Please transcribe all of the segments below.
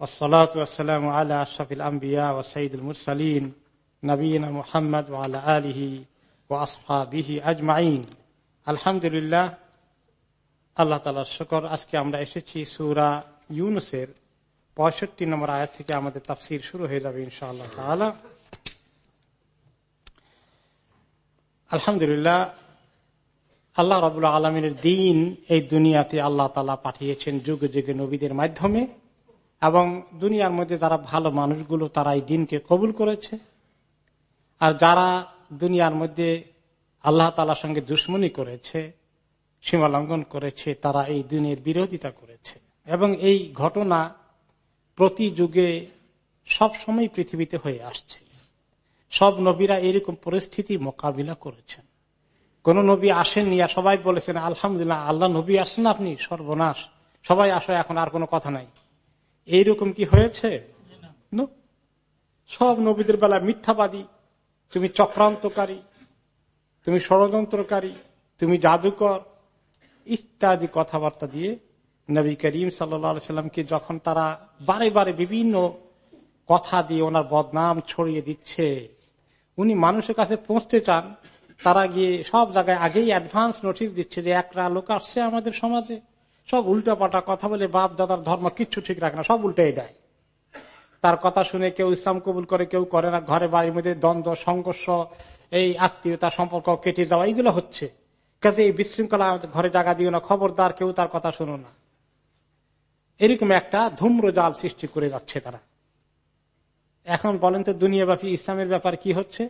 والصلاة والسلام على أشرف الأنبياء وسيد المرسلين نبينا محمد وعلى آله وأصحابه أجمعين الحمد لله আল্লাহ তালার শকর আজকে আমরা এসেছি সুরা ইউনুসের পঁয়ষট্টি নম্বর আয়াত থেকে আমাদের তাফসির শুরু হয়ে যাবে ইনশাআল্লাহ তাআলা আলহামদুলিল্লাহ আল্লাহ রবুল্লা আলমিনের দিন এই দুনিয়াতে আল্লাহ তালা পাঠিয়েছেন যুগে যুগে নবীদের মাধ্যমে এবং দুনিয়ার মধ্যে যারা ভালো মানুষগুলো তারা এই দিনকে কবুল করেছে। আর যারা দুনিয়ার মধ্যে আল্লাহ তালার সঙ্গে দুশ্মনী করেছে, সীমা লঙ্ঘন করেছে, তারা এই দিনের বিরোধিতা করেছে। এবং এই ঘটনা প্রতি যুগে সব সময় পৃথিবীতে হয়ে আসছে। সব নবীরা এরকম পরিস্থিতি মোকাবিলা করেছেন। কোন নবী আসেননি আর সবাই বলেছেন, আলহামদুলিল্লাহ, আল্লাহ নবী আসেন আপনি, সর্বনাশ। সবাই আসো, এখন আর কোনো কথা নাই। এইরকম কি হয়েছে? সব নবীদের বেলা মিথ্যাবাদী তুমি চক্রান্তকারী তুমি ষড়যন্ত্রকারী তুমি জাদুকর ইত্যাদি কথাবার্তা দিয়ে নবী করিম সাল্লামকে যখন তারা বারে বারে বিভিন্ন কথা দিয়ে ওনার বদনাম ছড়িয়ে দিচ্ছে উনি মানুষের কাছে পৌঁছতে চান তারা গিয়ে সব জায়গায় আগেই অ্যাডভান্স নোটিশ দিচ্ছে যে একটা লোক আসছে আমাদের সমাজে। সব উল্টা পাল্টা কথা বলে বাপ দাদার ধর্ম কিচ্ছু ঠিক রাখে না, সব উল্টাই দেয়। তার কথা শুনে কেউ ইসলাম কবুল করে, কেউ করে না, ঘরে বাড়ির মধ্যে দ্বন্দ্ব, সংঘর্ষ, এই আত্মীয়তা সম্পর্ক কেটে যাওয়া এইগুলো হচ্ছে। কাজে এই বিশৃঙ্খলা ঘরে জায়গা দিও না, খবরদার কেউ তার কথা শুনো না। এরকম একটা ধূম্র জাল সৃষ্টি করে যাচ্ছে তারা। এখন বলেন তো, দুনিয়াব্যাপী ইসলামের ব্যাপার কি হচ্ছে?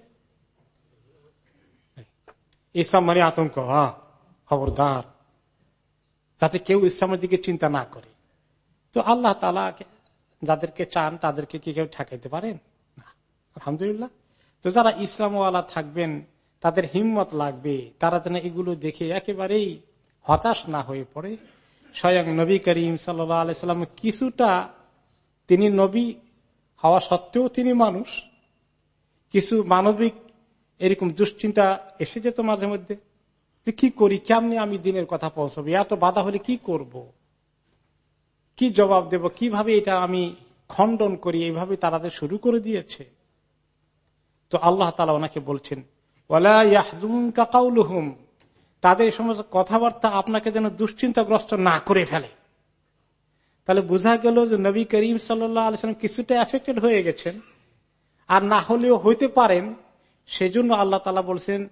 ইসলাম মানে আতঙ্ক খবরদার। যাতে কেউ ইসলামের দিকে চিন্তা না করে। তো আল্লাহ তালা যাদেরকে চান, তাদেরকে কি কেউ ঠেকাইতে পারেন? আলহামদুলিল্লাহ। তো যারা ইসলামওয়ালা থাকবেন, তাদের হিম্মত লাগবে। তারা যেন এগুলো দেখে একেবারেই হতাশ না হয়ে পড়ে। স্বয়ং নবী করিম সাল্লাম কিছুটা তিনি নবী হওয়া সত্ত্বেও তিনি মানুষ। কিছু মানবিক এরকম দুশ্চিন্তা এসে যেত মাঝে মধ্যে। কি করি, কেমনি আমি দিনের কথা পৌঁছবো? এত বাধা হলে কি করব। কি জবাব দেব? কীভাবে এটা আমি খণ্ডন করি? এইভাবে তারাদের শুরু করে দিয়েছে। তো আল্লাহ তালা ওনাকে বলছেন তাদের সমস্ত কথাবার্তা আপনাকে যেন দুশ্চিন্তাগ্রস্ত না করে ফেলে। তাহলে বোঝা গেল যে নবী করিম সাল্লাম কিছুটা এফেক্টেড হয়ে গেছেন। আর না হলেও হইতে পারেন, সেজন্য আল্লাহ তালা বলছেন,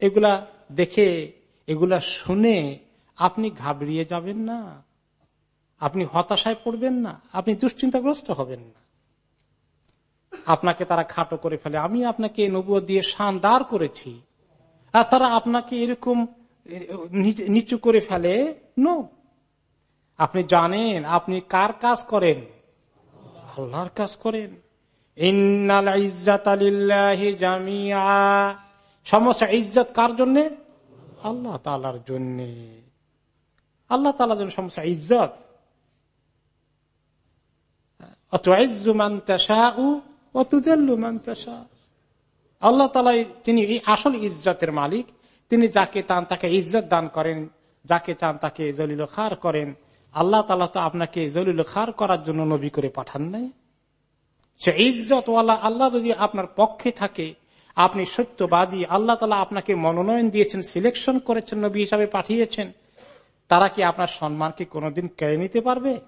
এগুলা দেখে এগুলা শুনে আপনি ঘাবড়িয়ে যাবেন না। আপনি হতাশায় পড়বেন না। আপনি দুশ্চিন্তাগ্রস্ত হবেন না। আপনাকে তারা খাটো করে ফেলে। আমি আপনাকে নবুয় দিয়ে শানদার করেছি। আর তারা আপনাকে এরকম নিচু করে ফেলে। নো। আপনি জানেন, আপনি কার কাজ করেন? আল্লাহর কাজ করেন। সমস্যা, ইজ্জত কার জন্য? আল্লাহ তালার জন্য। আল্লাহ তালার জন্য সমস্যা, ইজ্জত। আল্লাহ তালা তিনি আসল ইজ্জতের মালিক। তিনি যাকে চান তাকে ইজ্জত দান করেন, যাকে চান তাকে জলিল খার করেন। আল্লাহ তালা তো আপনাকে জলিল খার করার জন্য নবী করে পাঠান নাই। সে ইজ্জতওয়ালা আল্লাহ যদি আপনার পক্ষে থাকে আপনি সত্যবাদী। আল্লাহ তালা আপনাকে মনোনয়ন দিয়েছেন সিলেকশন করেছেন, নবী হিসাবে পাঠিয়েছেন। তারা কি আপনার সম্মানকে কোনোদিন কেড়ে নিতে পারবে?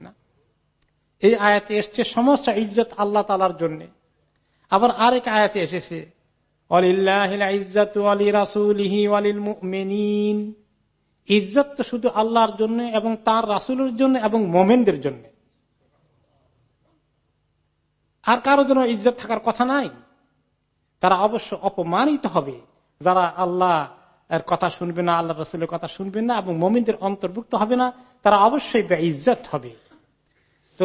না। এই আয়াতে এসছে সমস্ত ইজ্জত আল্লাহ তালার জন্য। আবার আরেক আয়াতে এসেছে ইজ্জত তো শুধু আল্লাহর জন্য এবং তার রাসুলের জন্য এবং মোমেনদের জন্য। আর কারও জন্য ইজ্জত থাকার কথা নাই। তারা অবশ্য অপমানিত হবে। যারা আল্লাহ এর কথা শুনবে না, আল্লাহ রসুলের কথা শুনবে না এবং মোমিনদের অন্তর্ভুক্ত হবে না, তারা অবশ্যই বে ইজ্জত হবে। তো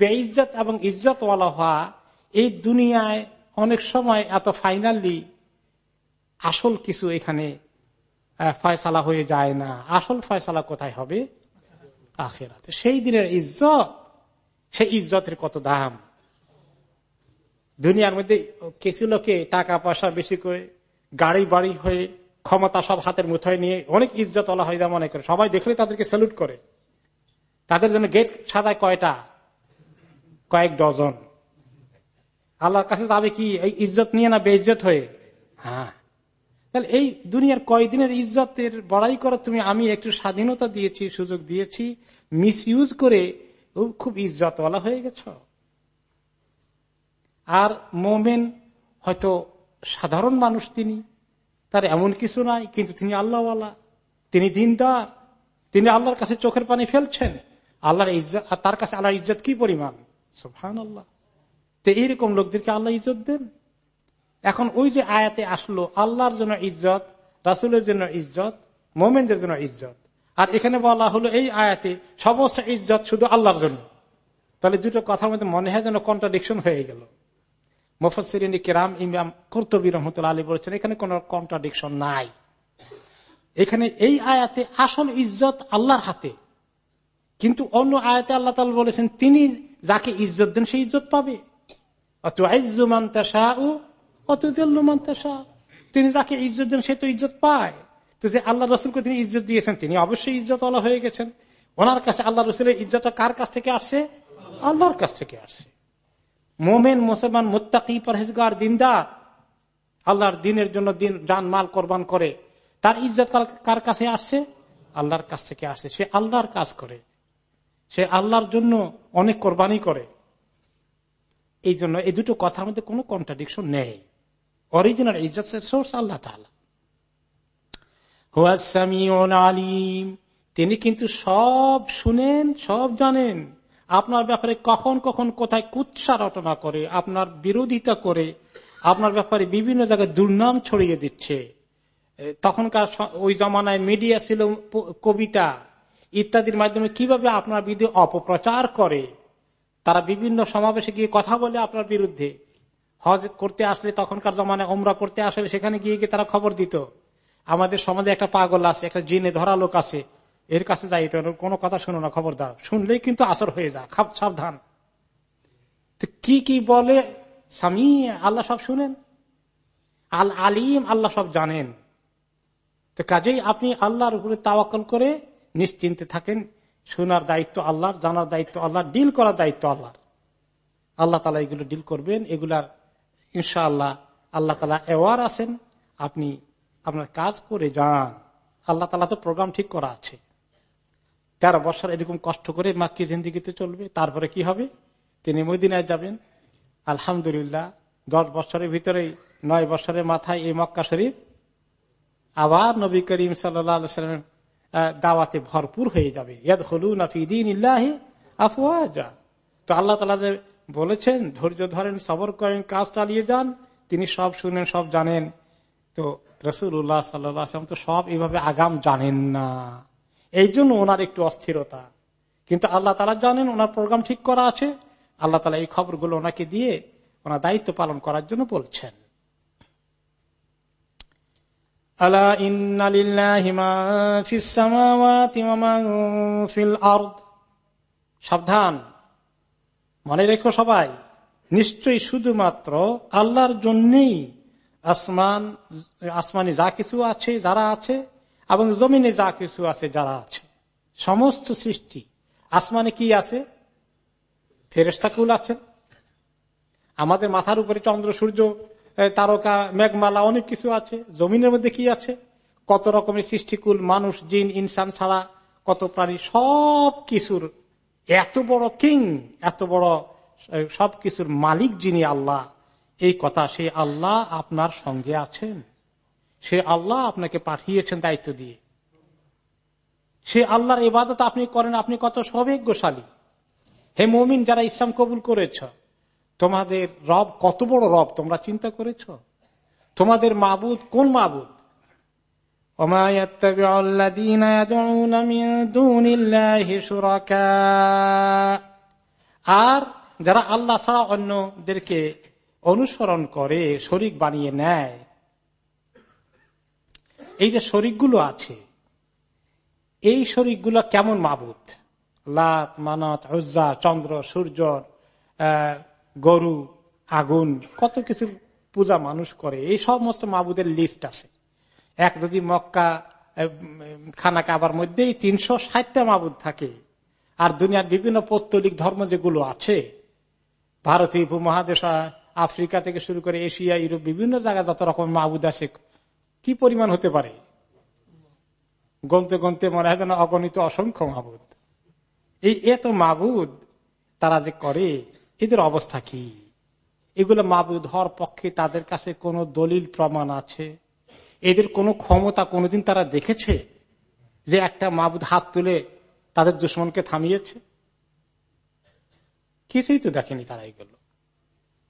বে ইজ্জত এবং ইজ্জতওয়ালা হওয়া এই দুনিয়ায় অনেক সময় এত ফাইনালি আসল কিছু এখানে ফয়সালা হয়ে যায় না। আসল ফয়সালা কোথায় হবে? আখেরাতে। সেই দিনের ইজ্জত, সেই ইজ্জতের কত দাম? দুনিয়ার মধ্যে কিছু লোকে টাকা পয়সা বেশি করে গাড়ি বাড়ি হয়ে ক্ষমতা সব হাতের মুঠোয় নিয়ে অনেক ইজ্জত ওলা হয়ে মনে করে। সবাই দেখলে তাদেরকে স্যালুট করে। তাদের জন্য গেট সাজায় কয়টা? কয়েক ডজন। আল্লাহর কাছে যাবে কি? এই ইজ্জত নিয়ে না বেইজ্জত হয়ে? হ্যাঁ। তাহলে এই দুনিয়ার কয়দিনের ইজ্জতের বড়াই করে তুমি। আমি একটু স্বাধীনতা দিয়েছি, সুযোগ দিয়েছি মিস ইউজ করে খুব ইজ্জতওয়ালা হয়ে গেছ। আর মোমেন হয়তো সাধারণ মানুষ তিনি, তার এমন কিছু নাই, কিন্তু তিনি আল্লাহওয়ালা, তিনি দিনদার, তিনি আল্লাহর কাছে চোখের পানি ফেলছেন। আল্লাহর ইজ্জত আর তার কাছে আল্লাহর ইজ্জত কি পরিমাণ? সুফান আল্লাহ তো এইরকম লোকদেরকে আল্লাহ ইজ্জত দেন। এখন ওই যে আয়াতে আসলো, আল্লাহর জন্য ইজ্জত, রাসুলের জন্য ইজ্জত, মোমেনদের জন্য ইজ্জত। আর এখানে বলা হলো এই আয়াতে, সমস্ত ইজ্জত শুধু আল্লাহর জন্য। তাহলে দুটো কথার মধ্যে মনে হয় যেন কন্ট্রাডিকশন হয়ে গেল। মুফসিরিনী কেরাম ইমাম কর্তবী রহমতুল্লা আলী বলেছেন, এখানে কোন কন্ট্রাডিকশন নাই। এখানে এই আয়াতে আসল ইজ্জত আল্লাহর হাতে। কিন্তু অন্য আয়াতে আল্লাহ তালা বলেছেন, তিনি যাকে ইজ্জত দেন সেই ইজ্জত পাবে। তিনি যাকে ইজ্জত দেন সে তো ইজ্জত পায়। তো যে আল্লাহ রসুলকে তিনি ইজ্জত দিয়েছেন, তিনি অবশ্যই ইজ্জত আল্লাহ হয়ে গেছেন। ওনার কাছে আল্লাহ রসুলের ইজ্জত কার কাছ থেকে আসছে আল্লাহর কাছ থেকে আসছে মোমেন, মুসলমান, মুত্তাকি, পরহেজগার, দিনদার। আল্লাহর দিনের জন্য দিন যান মাল কোরবান করে। তার ইজ্জত কার কাছে আসছে? আল্লাহর কাছ থেকে আসছে। সে আল্লাহর কাজ করে। সে আল্লাহর জন্য অনেক কোরবানি করে। এই জন্য এই দুটো কথার মধ্যে কোনো কন্ট্রাডিকশন নেই। অরিজিনাল ইজ্জত সোর্স আল্লাহ তালা আলিম। তিনি কিন্তু সব শুনেন, সব জানেন। আপনার ব্যাপারে কখন কখন কোথায় কুৎসা রটনা করে, আপনার বিরোধিতা করে, আপনার ব্যাপারে বিভিন্ন জায়গায় দুর্নাম ছড়িয়ে দিচ্ছে। তখনকার ওই জমানায় মিডিয়া ছিল কবিতা ইত্যাদির মাধ্যমে কীভাবে আপনার বিরুদ্ধে অপপ্রচার করে। তারা বিভিন্ন সমাবেশে গিয়ে কথা বলে আপনার বিরুদ্ধে। হজ করতে আসলে তখনকার জমানায় ওমরা করতে আসলে সেখানে গিয়ে গিয়ে তারা খবর দিত। আমাদের সমাজে একটা পাগল আছে, একটা জিনে ধরা লোক আছে। এর কাছে যাই কোনো কথা শুনো না খবর দাও শুনলেই কিন্তু আসর হয়ে যায় খাপ সাবধান। কি কি বলে? স্বামী আল্লাহ সব শুনেন? আল আলিম, আল্লাহ সব জানেন। তো কাজেই আপনি আল্লাহর উপরে তাওয়াকল করে নিশ্চিন্তে থাকেন। শোনার দায়িত্ব আল্লাহর, জানার দায়িত্ব আল্লাহ ডিল করার দায়িত্ব আল্লাহর। আল্লাহ তালা এগুলো ডিল করবেন, এগুলার ইনশাআল্লাহ আল্লাহ তালা অ্যাওয়ার আছেন। আপনি আপনার কাজ করে যান। আল্লাহ তালা তো প্রোগ্রাম ঠিক করা আছে। তেরো বছর এরকম কষ্ট করে মাক্কি জিন্দিগিতে চলবে, তারপরে কি হবে? তিনি মদিনায় যাবেন। আলহামদুলিল্লাহ, দশ বছরের ভিতরেই, নয় বছরের মাথায় এই মক্কা শরীফ। আবার নবী করিম সাল্লামের দাওয়াতে ভরপুর হয়ে যাবে। আফওয়াজা। তো আল্লাহ তালাদের বলেছেন, ধৈর্য ধরেন, সবর করেন, কাজ চালিয়ে যান, তিনি সব শুনেন, সব জানেন। তো রসুল্লাহ সাল্লাম তো সব এভাবে আগাম জানেন না। এই জন্য ওনার একটু অস্থিরতা। কিন্তু আল্লাহ তালা জানেন ওনার প্রোগ্রাম ঠিক করা আছে। আল্লাহ তালা এই খবরগুলো ওনাকে দিয়ে ওনার দায়িত্ব পালন করার জন্য বলছেন। সাবধান। মনে রেখো সবাই, নিশ্চয়ই শুধুমাত্র আল্লাহর জন্যই আসমান, আসমানি যা কিছু আছে, যারা আছে এবং জমিনে যা কিছু আছে যারা আছে, সমস্ত সৃষ্টি, আসমানে কি আছে? ফেরেস্তাকুল আছেন। আমাদের মাথার উপরে চন্দ্র, সূর্য তারকা, মেঘমালা, অনেক কিছু আছে। জমিনের মধ্যে কি আছে? কত রকমের সৃষ্টিকুল মানুষ, জিন, ইনসান ছাড়া কত প্রাণী, সব কিছুর, এত বড় কিং, এত বড় সব কিছুর মালিক যিনি আল্লাহ, এই কথা সে আল্লাহ আপনার সঙ্গে আছেন। সে আল্লাহ আপনাকে পাঠিয়েছেন দায়িত্ব দিয়ে। সে আল্লাহর ইবাদত আপনি করেন, আপনি কত সৌভাগ্যশালী। হে মমিন, যারা ইসলাম কবুল করেছ, তোমাদের রব কত বড় রব তোমরা চিন্তা করেছ? তোমাদের মাবুদ কোন মাবুদ? আর যারা আল্লাহ ছাড়া অন্যদেরকে অনুসরণ করে, শরিক বানিয়ে নেয় এই যে শরিকগুলো আছে, এই শরিকগুলো কেমন মাবুদ? লাত, মানত, উজ্জা, চন্দ্র, সূর্য গরু, আগুন, কত কিছু পূজা মানুষ করে, এই সমস্ত মাবুদের লিস্ট আছে। এক যদি মক্কা খানা কাবার মধ্যেই তিনশো ষাটটা মাবুদ থাকে, আর দুনিয়ার বিভিন্ন পৌত্তলিক ধর্ম যেগুলো আছে, ভারতীয় উপমহাদেশ, আফ্রিকা থেকে শুরু করে এশিয়া, ইউরোপ, বিভিন্ন জায়গায় যত রকম মাবুদ আছে কি পরিমাণ হতে পারে? গনতে গনতে মনে হয় যেন অগণিত অসংখ্য মাবুদ। এই এত মাবুদ তারা যে করে, এদের অবস্থা কি? এগুলো মাবুদ হওয়ার পক্ষে তাদের কাছে কোনো দলিল প্রমাণ আছে? এদের কোনো ক্ষমতা কোনোদিন তারা দেখেছে? যে একটা মাবুদ হাত তুলে তাদের দুশ্মনকে থামিয়েছে? কিছুই তো দেখেনি তারা এগুলো।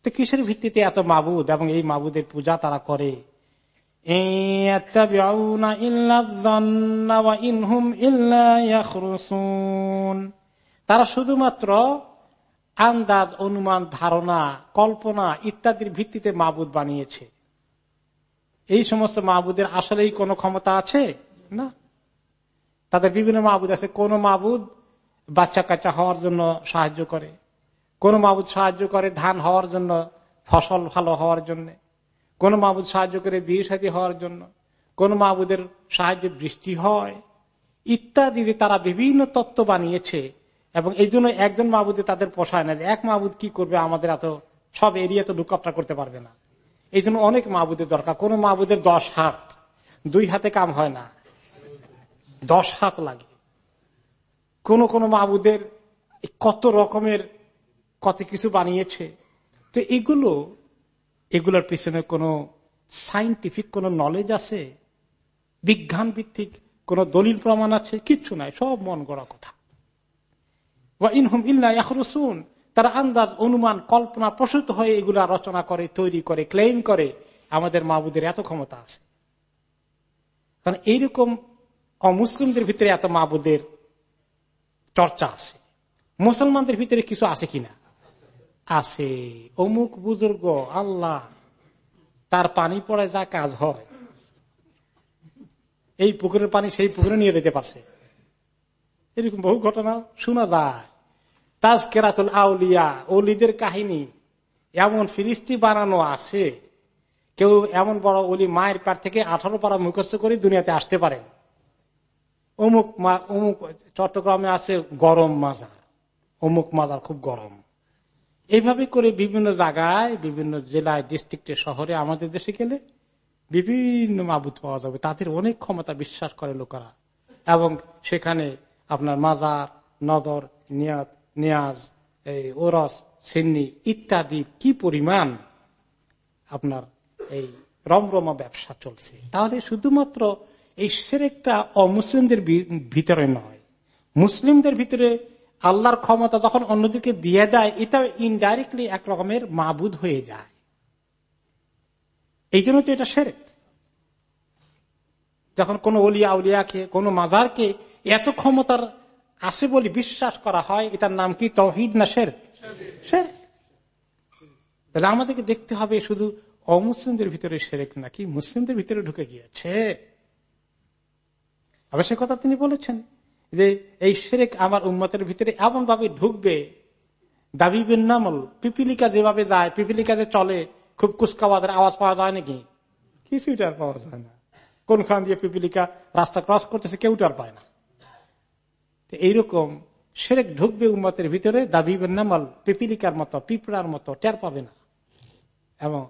তো কিসের ভিত্তিতে এত মাবুদ এবং এই মাবুদের পূজা তারা করে? তারা শুধুমাত্র আন্দাজ, অনুমান, ধারণা, কল্পনা ইত্যাদির ভিত্তিতে মাবুদ বানিয়েছে। এই সমস্ত মাহবুদের আসলেই কোনো ক্ষমতা আছে? না। তাদের বিভিন্ন মাবুদ আছে। কোন মাবুদ বাচ্চা কাচ্চা হওয়ার জন্য সাহায্য করে। কোন মাবুদ সাহায্য করে ধান হওয়ার জন্য, ফসল ভালো হওয়ার জন্য। কোন মাবুদ সাহায্য করে বিয়ে সাথী হওয়ার জন্য, কোন মাবুদের সাহায্যে বৃষ্টি হয়, ইত্যাদি যে তারা বিভিন্ন তত্ত্ব বানিয়েছে এবং এই জন্য একজন মাবুদে তাদের পোষায় না যে এক মাবুদ কি করবে আমাদের এত, সব এরিয়া তো লুকআপটা করতে পারবে না। এই জন্য অনেক মাবুদের দরকার, কোন মাবুদের দশ হাত, দুই হাতে কাম হয় না। দশ হাত লাগে। কোন কোন মাবুদের কত রকমের কত কিছু বানিয়েছে। তো এগুলো এগুলোর পিছনে কোনো সাইন্টিফিক কোন নলেজ আছে? বিজ্ঞান ভিত্তিক কোন দলিল প্রমাণ আছে? কিচ্ছু নাই, সব মন গড়া কথা। ইনহুম ইল্লা ইয়াখরুসুন, তারা আন্দাজ, অনুমান, কল্পনা প্রসূত হয়ে এগুলা রচনা করে, তৈরি করে ক্লেম করে, আমাদের মাবুদের এত ক্ষমতা আছে। কারণ এইরকম অমুসলিমদের ভিতরে এত মাবুদের চর্চা আছে। মুসলমানদের ভিতরে কিছু আছে কিনা? আছে। অমুক বুজুর্গ, আল্লাহ, তার পানি পড়ে যা কাজ হয়। এই পুকুরের পানি সেই পুকুরে নিয়ে যেতে পারছে। এরকম বহু ঘটনা শোনা যায়। তাজ কেরাতুল আউলিয়া, অলিদের কাহিনী। এমন ফিরিস্তি বানানো আছে। কেউ এমন বড় অলি মায়ের পার থেকে আঠারো পারা মুখস্থ করে দুনিয়াতে আসতে পারে। অমুক অমুক চট্টগ্রামে আছে গরম মাজার। অমুক মাজার খুব গরম। এইভাবে করে বিভিন্ন জায়গায়, বিভিন্ন জেলায় ডিস্ট্রিক্টে শহরে আমাদের দেশে গেলে বিভিন্ন মাবুদ পাওয়া যাবে। তাদের অনেক ক্ষমতা বিশ্বাস করে লোকেরা। এবং সেখানে আপনার মাজার নদর নিয়াত নিয়াজ, এই ওরস, সিন্নি ইত্যাদি কি পরিমাণ আপনার এই রমরমা ব্যবসা চলছে। তাহলে শুধুমাত্র এই সেরেকটা অমুসলিমদের ভিতরে নয়, মুসলিমদের ভিতরে আল্লাহর ক্ষমতা যখন অন্যদিকে দিয়ে দেয় এটা ইনডাইরেক্টলি এক রকমের মাবুদ হয়ে যায়। এই জন্য তো এটা সেরেক। যখন কোন অলিয়া উলিয়াকে, কোন মাজারকে এত ক্ষমতার আছে বলে বিশ্বাস করা হয়, এটার নাম কি তহিদ না শের শের তাহলে আমাদেরকে দেখতে হবে শুধু অমুসলিমদের ভিতরে সেরেক নাকি মুসলিমদের ভিতরে ঢুকে গিয়েছে? আবার সে কথা তিনি বলেছেন। যে এই সেরেক আমার উন্মতের ভিতরে এমন ভাবে ঢুকবে দাবি নামল পিপিলিকা যেভাবে যায় পিপিলিকা যে চলে খুব কুচকাওয়াদের আওয়াজ পাওয়া যায় নাকি? কিছুই আর পাওয়া যায় না। কোনখান দিয়ে পিপিলিকা রাস্তা ক্রস করতেছে কেউ আর পায় না। এইরকম সেরেক ঢুকবে উম্মতের ভিতরে দাবি নামাল পিপিলিকার মতো পিঁপড়ার মতো টের পাবে না। এবং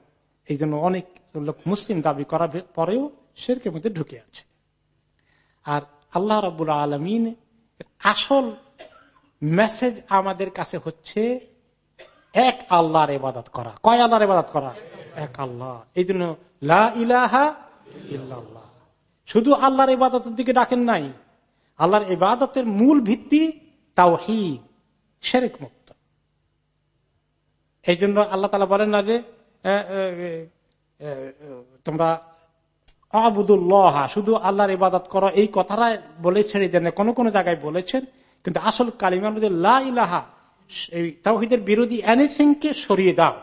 এই জন্য অনেক লোক মুসলিম দাবি করার পরেও শেরকের মধ্যে ঢুকে আছে। আর আল্লাহ রবুল আলমিন আসল মেসেজ আমাদের কাছে হচ্ছে এক আল্লাহর ইবাদত করা। কয় আল্লাহর ইবাদত করা? এক আল্লাহ। এই জন্য ইলাহা শুধু আল্লাহর ইবাদতের দিকে ডাকেন নাই। আল্লাহর ইবাদতের মূল ভিত্তি তাও শেরেক মুক্ত। এই জন্য আল্লাহ তালা বলেন না যে তোমরা আবুদুল্লাহ, শুধু আল্লাহর ইবাদত করো, এই কথাটা বলে ছেড়ে দেন কোন কোন জায়গায় বলেছেন, কিন্তু আসল কালিমার মধ্যে লা ইলাহা, এই তাওহিদের বিরোধী এনিথিং কে সরিয়ে দাও।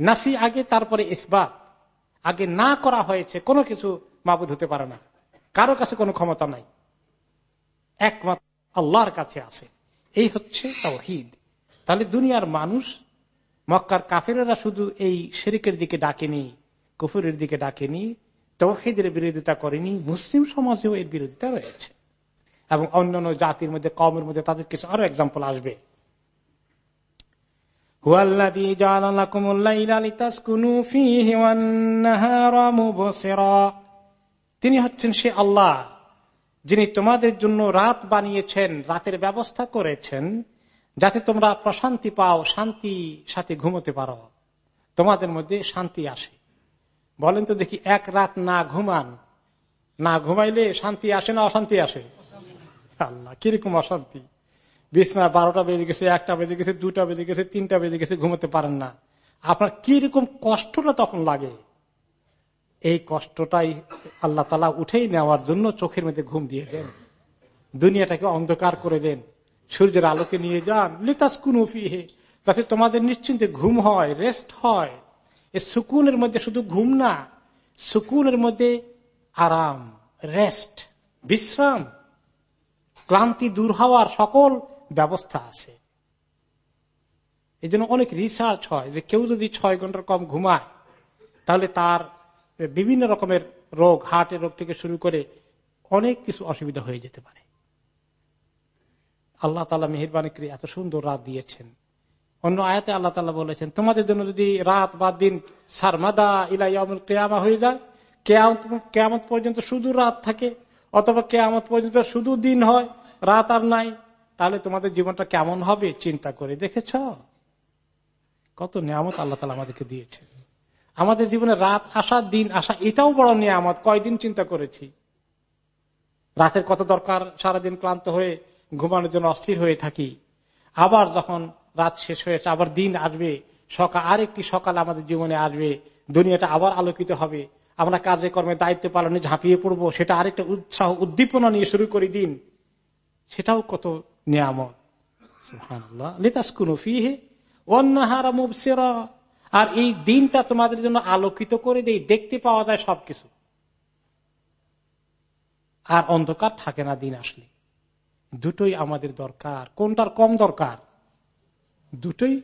নাফি আগে, তারপরে ইসবাত। আগে না করা হয়েছে, কোনো কিছু মাবুদ হতে পারে না। কারও কাছে কোনো ক্ষমতা নাই। একমাত্র আল্লাহর কাছে আছে। এই হচ্ছে তাওহিদ। তাহলে দুনিয়ার মানুষ, মক্কার কাফেরা শুধু এই শেরিকের দিকে ডাকেনি কুফুরের দিকে ডাকেনি, তৌহিদের বিরোধিতা করেনি, মুসলিম সমাজেও এর বিরোধিতা রয়েছে। এবং অন্যান্য জাতির মধ্যে কমের মধ্যে তাদের কিছু আরও এক্সাম্পল আসবে। তিনি হচ্ছেন সে আল্লাহ, যিনি তোমাদের জন্য রাত বানিয়েছেন, রাতের ব্যবস্থা করেছেন, যাতে তোমরা প্রশান্তি পাও, শান্তি সাথে ঘুমোতে পারো। তোমাদের মধ্যে শান্তি আসে। বলেন তো দেখি, এক রাত না ঘুমান, না ঘুমাইলে শান্তি আসে না অশান্তি আসে? আল্লাহ, কীরকম অশান্তি। বিছনা বারোটা বেজে গেছে, একটা বেজে গেছে, দুটা বেজে গেছে, তিনটা বেজে গেছে, ঘুমাতে পারেন না। আপনার কীরকম কষ্টটা তখন লাগে? এই কষ্টটাই আল্লাহ তালা উঠেই নেওয়ার জন্য চোখের মধ্যে ঘুম দিয়ে দেন। দুনিয়াটাকে অন্ধকার করে দেন। সূর্যের আলোকে নিয়ে যান। লিতাস কুনুফি হে যাতে তোমাদের নিশ্চিন্তে ঘুম হয় রেস্ট হয়। এ সুকুনের মধ্যে শুধু ঘুম না, সুকুনের মধ্যে আরাম রেস্ট বিশ্রাম, ক্লান্তি দূর হওয়ার সকল ব্যবস্থা আছে। এই জন্য অনেক রিসার্চ হয় যে কেউ যদি ছয় ঘণ্টার কম ঘুমায়, তাহলে তার বিভিন্ন রকমের রোগ হার্টের রোগ থেকে শুরু করে অনেক কিছু অসুবিধা হয়ে যেতে পারে। আল্লাহ তালা মেহরবানি করে এত সুন্দর রাত দিয়েছেন। অন্য আয়াতে আল্লাহ তালা বলেছেন, তোমাদের জন্য যদি রাত বা দিন সারমাদা ইলাইয়ামুল কেয়ামা হয়ে যায়, কেয়ামত পর্যন্ত শুধু রাত থাকে, অথবা কেয়ামত পর্যন্ত শুধু দিন হয়, রাত আর নাই, তাহলে তোমাদের জীবনটা কেমন হবে, চিন্তা করে দেখেছ? কত নিয়ামত আল্লাহ তালা আমাদেরকে দিয়েছে আমাদের জীবনে রাত আসা, দিন আসা, এটাও বড় নিয়ামত, কয়দিন চিন্তা করেছি। রাতের কত দরকার, সারাদিন ক্লান্ত হয়ে ঘুমানোর জন্য অস্থির হয়ে থাকি। আবার যখন রাত শেষ হয়েছে আবার দিন আসবে, সকাল, আরেকটি সকাল আমাদের জীবনে আসবে, দুনিয়াটা আবার আলোকিত হবে। আমরা কাজে কর্মে দায়িত্ব পালনে ঝাঁপিয়ে পড়ব, সেটা আরেকটা উৎসাহ, উদ্দীপনা নিয়ে শুরু করে দিন। সেটাও কত নিয়ামত। আর এই দিনটা তোমাদের জন্য আলোকিত করে দেই, দেখতে পাওয়া যায় সবকিছু। আর অন্ধকার থাকে না দিন আসলে। দুটোই আমাদের দরকার। কোনটার কম দরকার? দুটোই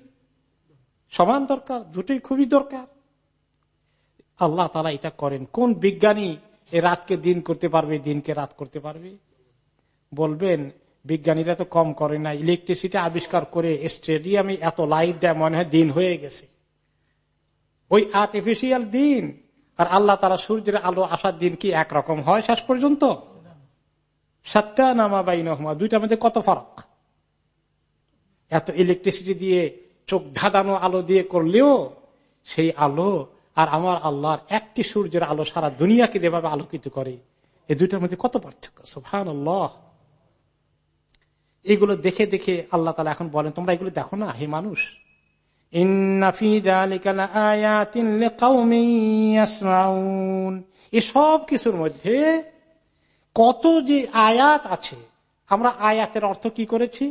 সমান দরকার, দুটোই খুবই দরকার। আল্লাহ তালা এটা করেন। কোন বিজ্ঞানী এ রাতকে দিন করতে পারবে, দিনকে রাত করতে পারবে? বলবেন, বিজ্ঞানীরা তো কম করে না। ইলেকট্রিসিটি আবিষ্কার করে স্টেডিয়ামে এত লাইট দেয় মনে হয় দিন হয়ে গেছে। ওই আর্টিফিশিয়াল দিন। আর আল্লাহ তারা সূর্যের আলো আসার দিন কি একরকম হয় শেষ পর্যন্ত? সত্যা নামা বাই নহমা দুইটার মধ্যে কত ফারাক? এত ইলেকট্রিসিটি দিয়ে, চোখ ধাঁধানো আলো দিয়ে করলেও সেই আলো আর আমার আল্লাহর একটি সূর্যের আলো সারা দুনিয়াকে যেভাবে আলোকিত করে এই দুইটার মধ্যে কত পার্থক্য? সোফান আল্লাহ এগুলো দেখে দেখে আল্লাহ তালা এখন বলেন, তোমরা এগুলো দেখো না, হে মানুষ? এসব কিছুর মধ্যে কত যে আয়াত আছে, আমরা আয়াতের অর্থ কি করেছি?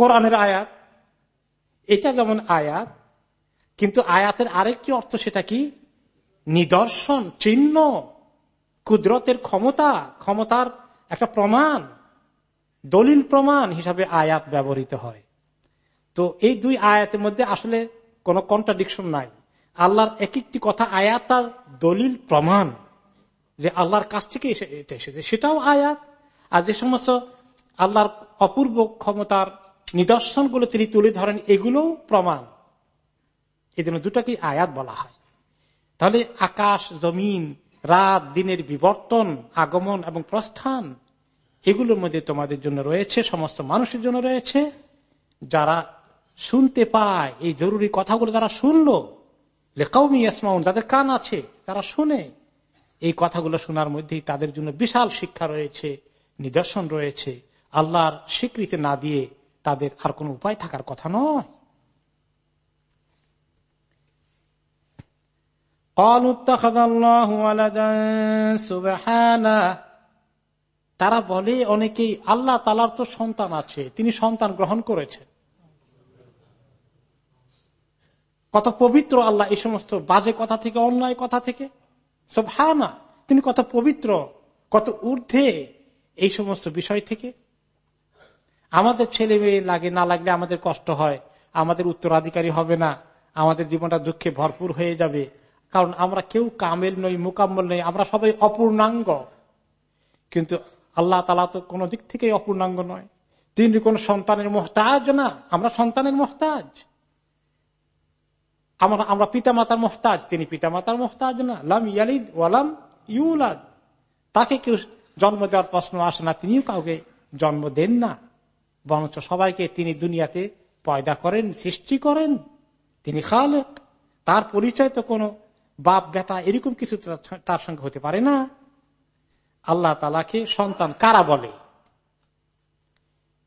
কোরআনের আয়াত। এটা যেমন আয়াত, কিন্তু আয়াতের আরেকটি অর্থ সেটা কি? নিদর্শন, চিহ্ন, কুদরতের ক্ষমতা, ক্ষমতার একটা প্রমাণ, দলিল প্রমাণ হিসাবে আয়াত ব্যবহৃত হয়। তো এই দুই আয়াতের মধ্যে আসলে কোন কন্ট্রাডিকশন নাই। আল্লাহর এক একটি কথা আয়াত তার দলিল প্রমাণ, যে আল্লাহর কাছ থেকে এটা এসেছে। সেটাও আয়াত। আর যে সমস্ত আল্লাহর অপূর্ব ক্ষমতার নিদর্শনগুলো তিনি তুলে ধরেন এগুলো প্রমাণ। এই জন্য দুটাকে আয়াত বলা হয়। তাহলে আকাশ, জমিন, রাত, দিনের বিবর্তন, আগমন এবং প্রস্থান, এগুলোর মধ্যে তোমাদের জন্য রয়েছে, সমস্ত মানুষের জন্য রয়েছে। যারা শুনতে পায়, এই জরুরি কথাগুলো যারা শুনলো লেকাউমি ইসমাউন যাদের কান আছে, তারা শুনে। এই কথাগুলো শোনার মধ্যেই তাদের জন্য বিশাল শিক্ষা রয়েছে, নিদর্শন রয়েছে, আল্লাহর স্বীকৃতি না দিয়ে তাদের আর কোন উপায় থাকার কথা নয়। তারা বলে, অনেকেই আল্লাহ তালার তো সন্তান আছে, তিনি সন্তান গ্রহণ করেছেন। কত পবিত্র আল্লাহ এই সমস্ত বাজে কথা থেকে, অন্যায় কথা থেকে। সব না তিনি কত পবিত্র, কত ঊর্ধ্বে এই সমস্ত বিষয় থেকে। আমাদের ছেলে মেয়ে লাগে, না লাগলে আমাদের কষ্ট হয়, আমাদের উত্তরাধিকারী হবে না, আমাদের জীবনটা দুঃখে ভরপুর হয়ে যাবে। কারণ আমরা কেউ কামেল নই, মোকাম্মল নই, আমরা সবাই অপূর্ণাঙ্গ। কিন্তু আল্লাহ তালা তো কোনো দিক থেকে অপূর্ণাঙ্গ নয়। তিনি কোন সন্তানের মোহতাজ না, আমরা সন্তানের মোহতাজ। আমরা আমরা পিতা মাতার মোহতাজ, তিনি পিতা মাতার মোহতাজ না। লাম ইয়ালিদ ওয়ালাম ইউলাদ। তাকে কেউ জন্ম দেওয়ার প্রশ্ন আসে না, তিনিও কাউকে জন্ম দেন না। বরঞ্চ সবাইকে তিনি দুনিয়াতে পয়দা করেন, সৃষ্টি করেন। তিনি খালেক। তার পরিচয় তো কোনো বাপ, বেটা এরকম কিছু তার সঙ্গে হতে পারে না। আল্লাহ তালাকে সন্তান কারা বলে?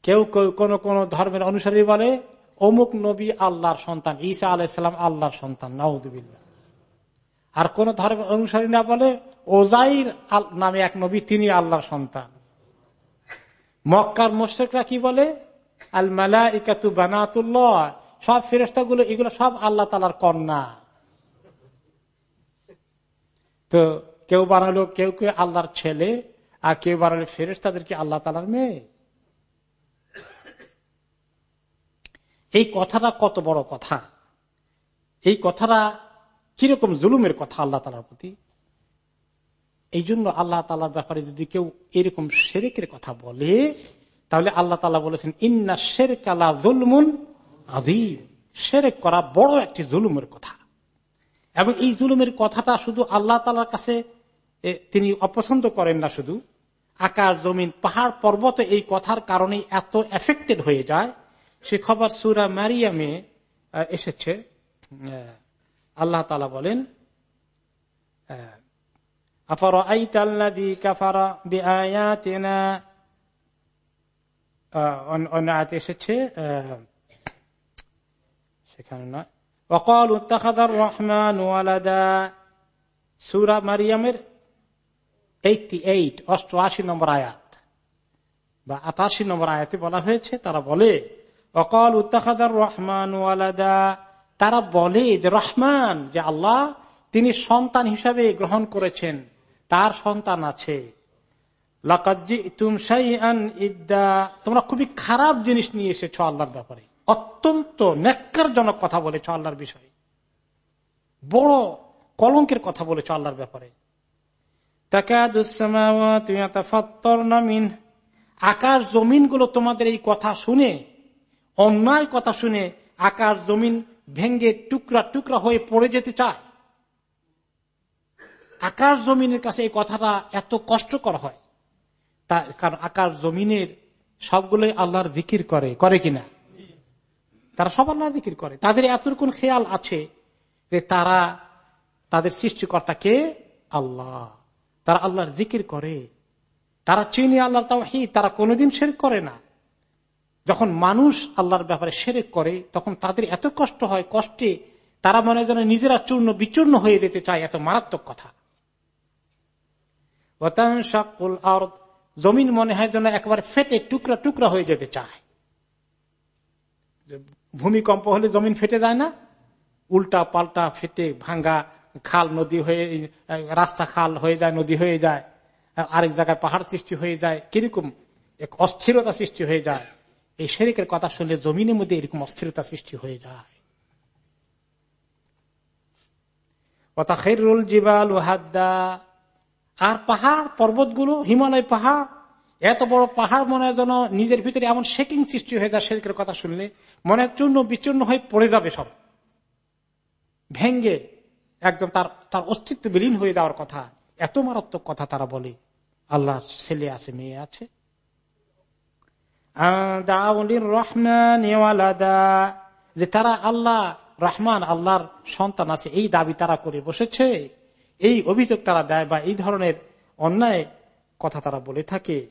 কেউ কোন কোন ধর্মের অনুসারী বলে, অমুক নবী আল্লাহর সন্তান, ঈসা আলাইসালাম আল্লাহর সন্তান নাউদ্দিল্লা আর কোন ধর্মের অনুসারী না বলে ওজাইর নামে এক নবী, তিনি আল্লাহর সন্তান। মক্কার মোশেকরা কি বলে? আল মালা ইকাতু বানাতুল্লাহ। সব ফেরস্তা গুলো এগুলো সব আল্লাহ তালার কন্যা। তো কেউ বানালো, কেউ কেউ আল্লাহর ছেলে, আর কেউ বানালো ফেরেস তাদেরকে আল্লাহ তালার মেয়ে। এই কথাটা কত বড় কথা। এই কথাটা কীরকম জুলুমের কথা আল্লাহ তালার প্রতি? এই জন্য আল্লাহ তালার ব্যাপারে যদি কেউ এরকম সেরেকের কথা বলে, তাহলে আল্লাহ তালা বলেছেন, ইন্না শের কালা জুলমুন আদিম সেরেক করা বড় একটি জুলুমের কথা। এবং এই জুলুমের কথাটা শুধু আল্লাহ তালার কাছে তিনি অপছন্দ করেন না শুধু। আকাশ, জমিন, পাহাড়, পর্বত এই কথার কারণে এত এফেক্টেড হয়ে যায়। সে খবর সুরা মারিয়ামে এসেছে। আল্লাহ তালা বলেন এসেছে সেখানে না অকল উত্তাখাদার রহমান সুরা মারিয়ামের এইটি এইট অষ্টআশি নম্বর আয়াত বা আটাশি নম্বর আয়াতে বলা হয়েছে, তারা বলে অকল উত্তাখাদার রহমান ওয়ালাদা। তারা বলে যে, রহমান, যে আল্লাহ, তিনি সন্তান হিসাবে গ্রহণ করেছেন। তার সন্তান আছে। তোমরা খুবই খারাপ জিনিস নিয়ে এসেছ আল্লাহর ব্যাপারে। অত্যন্ত ন্যাক্কারজনক কথা বলেছ আল্লাহর বিষয়ে। বড় কলঙ্কের কথা বলেছ আল্লাহর ব্যাপারে। আকাশ জমিনগুলো তোমাদের এই কথা শুনে, অন্যায় কথা শুনে আকাশ জমিন ভেঙ্গে টুকরা টুকরা হয়ে পড়ে যেতে চায়। আকাশ জমিনের কাছে এই কথাটা এত কষ্টকর হয়। তা, কারণ আকার জমিনের সবগুলোই আল্লাহর দিকির করে করে কিনা? তারা সব আল্লাহ দিকির করে। তাদের এতটুকুন খেয়াল আছে যে তারা, তাদের সৃষ্টিকর্তাকে আল্লাহ। তারা আল্লাহর জিকির করে। তারা চিনি আল্লাহ তাও হি তারা কোনোদিন শের করে না। যখন মানুষ আল্লাহর ব্যাপারে সেরেক করে, তখন তাদের এত কষ্ট হয়, কষ্টে তারা মনে যেন নিজেরা চূর্ণ বিচূর্ণ হয়ে যেতে চায়, এত মারাত্মক কথা। জমিন মনে হয় যেন একবার ফেটে টুকরা টুকরা হয়ে যেতে চায়। ভূমিকম্প হলে জমিন ফেটে যায় না, উল্টা পাল্টা ফেটে ভাঙ্গা খাল, নদী হয়ে, রাস্তা খাল হয়ে যায়, নদী হয়ে যায়, আরেক জায়গায় পাহাড় সৃষ্টি হয়ে যায়, কীরকম এক অস্থিরতা সৃষ্টি হয়ে যায়। এই শেরিকের কথা শুনলে জমিনের মধ্যে এরকম অস্থিরতা সৃষ্টি হয়ে যায়। জিবাল ওহাদ্দা আর পাহাড় পর্বতগুলো, হিমালয় পাহাড়, এত বড় পাহাড় মনে হয় যেন নিজের ভিতরে এমন শেকিং সৃষ্টি হয়ে যায় শেরিকের কথা শুনলে। মনে হয় চূর্ণ বিচূর্ণ হয়ে পড়ে যাবে সব। ভেঙ্গে একদম তার তার অস্তিত্ব বিলীন হয়ে যাওয়ার কথা। এত মারাত্মক কথা তারা বলে। আল্লাহ ছেলে আছে, মেয়ে আছে। যে তারা আল্লাহ, রহমান, আল্লাহর সন্তান আছে, এই দাবি তারা করে বসেছে। এই অভিযোগ তারা দেয় বা এই ধরনের অন্যায় কথা তারা বলে থাকে।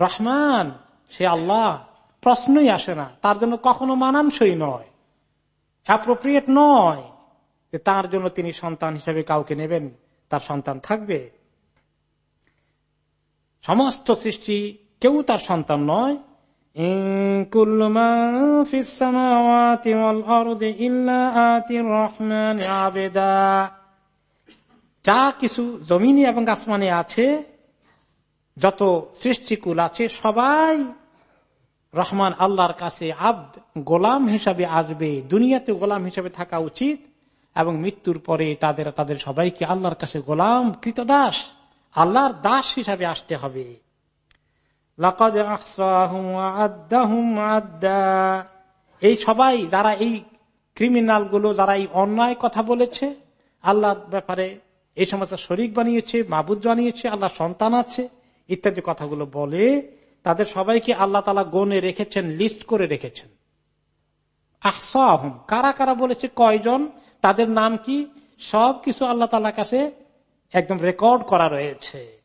রহমান, সে আল্লাহ, প্রশ্নই আসে না। তার জন্য কখনো মানানসই নয়। অ্যাপ্রোপ্রিয়েট নয় যে তার জন্য তিনি সন্তান হিসেবে কাউকে নেবেন। তার সন্তান থাকবে। সমস্ত সৃষ্টি কেউ তার সন্তান নয়। যা কিছু জমিনে এবং আসমানে আছে, যত সৃষ্টিকুল আছে, সবাই রহমান আল্লাহর কাছে আব্দ, গোলাম হিসাবে আসবে, দুনিয়াতে গোলাম হিসাবে থাকা উচিত, এবং মৃত্যুর পরে তাদের তাদের সবাইকে আল্লাহর কাছে গোলাম, কৃতদাস, আল্লাহর দাস হিসাবে আসতে হবে। এই সবাই যারা এই ক্রিমিনালগুলো যারা এই অন্যায় কথা বলেছে, আল্লাহর ব্যাপারে এই সমস্ত শরিক বানিয়েছে, মাবুদ বানিয়েছে আল্লাহ সন্তান আছে, ইত্যাদি কথাগুলো বলে তাদের সবাইকে আল্লাহ তালা গনে রেখেছেন, লিস্ট করে রেখেছেন। আহসাহম, কারা কারা বলেছে, কয়জন, তাদের নাম কি সব কিছু আল্লাহ তালার কাছে একদম রেকর্ড করা রয়েছে।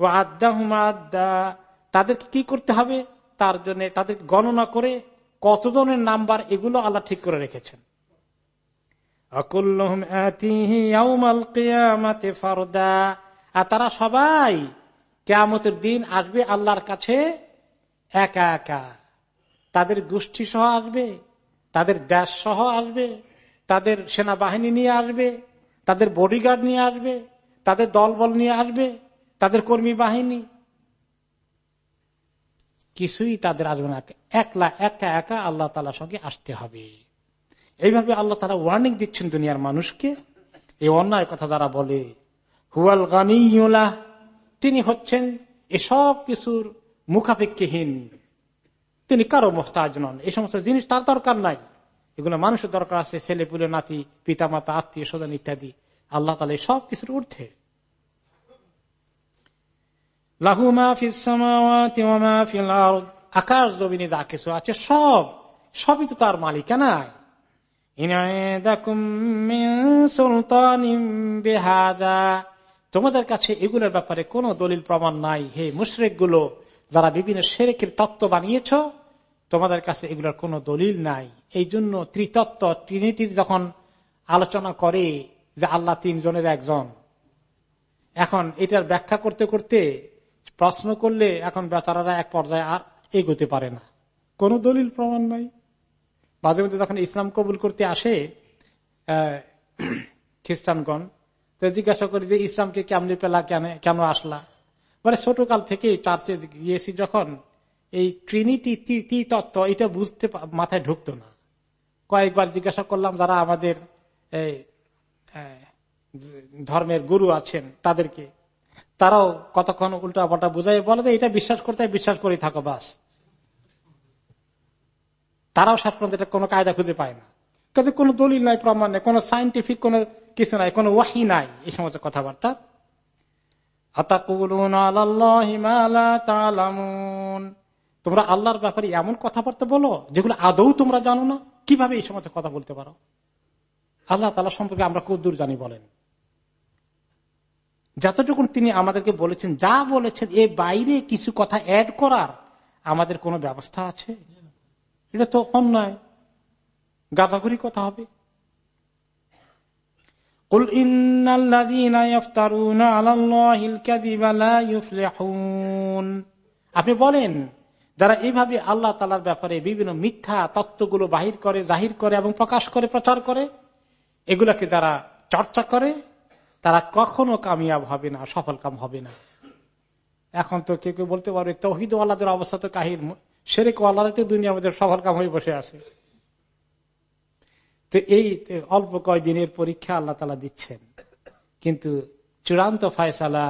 ও আদা হুম আদা তাদেরকে কি করতে হবে? তার জন্য তাদের গণনা করে কতজনের নাম্বার এগুলো আল্লাহ ঠিক করে রেখেছেন। আর তারা সবাই কেয়ামতের দিন আসবে আল্লাহর কাছে একা একা। তাদের গোষ্ঠী সহ আসবে, তাদের দেশ সহ আসবে, তাদের সেনাবাহিনী নিয়ে আসবে, তাদের বডিগার্ড নিয়ে আসবে, তাদের দলবল নিয়ে আসবে তাদের কর্মী বাহিনী। কিছুই তাদের আসবে না। একলা, একা একা আল্লাহ তালার সঙ্গে আসতে হবে। এইভাবে আল্লাহ তালা ওয়ার্নিং দিচ্ছেন দুনিয়ার মানুষকে। এই অন্যায় কথা যারা বলে, হুয়াল গানিউলা তিনি হচ্ছেন এসব কিছুর মুখাপেক্ষিহীন। তিনি কারও মোহতাজ নন। এই সমস্ত জিনিস তার দরকার নাই। এগুলো মানুষের দরকার আছে। ছেলে পুলে নাতি পিতা মাতা আত্মীয় স্বজন ইত্যাদি। আল্লাহ তালা সব কিছুর ঊর্ধ্বে। আকাশ জমিনে যা কিছু আছে সব, সবই তো তার মালিকানায় তোমাদের কাছে এগুলোর ব্যাপারে কোন দলিল প্রমাণ নাই। হে মুশরেকগুলো যারা বিভিন্ন সেরেকের তত্ত্ব বানিয়েছ, তোমাদের কাছে এগুলোর কোন দলিল নাই। এই জন্য ত্রিতত্ত্ব ট্রিনিটির যখন আলোচনা করে যে আল্লাহ তিনজনের একজন। এখন এটার ব্যাখ্যা করতে করতে প্রশ্ন করলে এখন বেচারারা এক পর্যায়ে আর এগোতে পারে না। কোন দলিল প্রমাণ নাই। মাঝে মধ্যে যখন ইসলাম কবুল করতে আসে খ্রিস্টানগণ, তো জিজ্ঞাসা করি যে, ইসলামকে কেমনি পেলা, কেন কেন আসলা? মানে ছোটকাল থেকে চার্চে গিয়েছি যখন এই ট্রিনিটি তি তত্ত্ব, এটা বুঝতে মাথায় ঢুকতো না। কয়েকবার জিজ্ঞাসা করলাম, যারা আমাদের ধর্মের গুরু আছেন, তাদেরকে। তারাও কতক্ষণ উল্টা পাল্টা বুঝাই বলে এটা বিশ্বাস করতে, বিশ্বাস করে, থাকো, বাস। তারাও পর্যন্ত এটা কোনো কায়দা খুঁজে পায় না। কাজে কোনো দলিল নাই, প্রমাণ নেই, কোনো সাইন্টিফিক কোনো কিছু নাই, কোনো ওয়াহি নাই এই সমস্ত কথাবার্তা। তোমরা আল্লাহর ব্যাপারে এমন কথাবার্তা বলো, যেগুলো আদৌ তোমরা জানো না? কীভাবে এই সমস্ত কথা বলতে পারো? আল্লাহ তালা সম্পর্কে আমরা কদ্দূর জানি বলেন? যতটুকু তিনি আমাদেরকে বলেছেন, যা বলেছেন এ বাইরে কিছু কথা অ্যাড করার আমাদের কোনো ব্যবস্থা আছে? এটা তো অন্যায়। গাঁজাঘুরি কথা হবে। আপনি বলেন, যারা এইভাবে আল্লাহ তালার ব্যাপারে বিভিন্ন মিথ্যা তত্ত্বগুলো বাহির করে, জাহির করে এবং প্রকাশ করে, প্রচার করে, এগুলাকে যারা চর্চা করে তারা কখনো কামিয়াব হবে না সফল কাম হবে না। এখন তো কেউ কেউ বলতে পারবে তহিদ আল্লাদের অবস্থা তো কাহির। সেরেক আল্লাহ দুনিয়া আমাদের সফল কাম হয়ে বসে আছে। তো এই অল্প কয়দিনের পরীক্ষা আল্লাহ তালা দিচ্ছেন। কিন্তু চূড়ান্ত ফায়সালা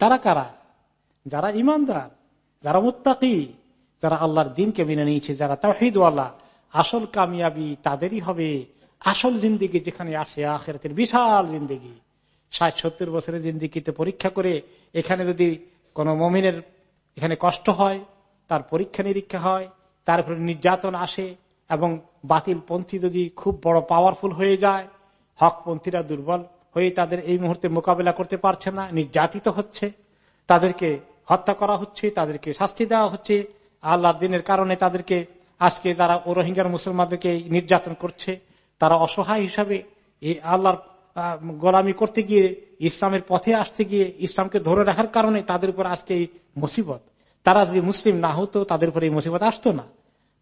তারা কারা? যারা ইমানদার, যারা মুত্তাকি, যারা আল্লাহর দিনকে মেনে নিয়েছে, যারা তাহিদ আল্লাহ আসল কামিয়াবি তাদেরই হবে। আসল জিন্দিগি যেখানে আসে আখেরাতের বিশাল জিন্দিগি। ষাট, সত্তর বছরের জিন্দিগিতে পরীক্ষা করে এখানে যদি কোন মমিনের এখানে কষ্ট হয়, তার পরীক্ষা নিরীক্ষা হয় তারপরে নির্যাতন আসে এবং বাতিল পন্থী যদি খুব বড় পাওয়ারফুল হয়ে যায় হকপন্থীরা দুর্বল হয়ে তাদের এই মুহূর্তে মোকাবেলা করতে পারছে না, নির্যাতিত হচ্ছে, তাদেরকে হত্যা করা হচ্ছে, তাদেরকে শাস্তি দেওয়া হচ্ছে আল্লাহ দিনের কারণে তাদেরকে আজকে যারা ও রোহিঙ্গার মুসলমানদেরকে নির্যাতন করছে তারা অসহায় হিসাবে আল্লাহর গোলামি করতে গিয়ে, ইসলামের পথে আসতে গিয়ে, ইসলামকে ধরে রাখার কারণে তাদের উপর আজকে এই মুসিবত। তারা যদি মুসলিম না হতো, তাদের উপর এই মুসিবত আসতো না।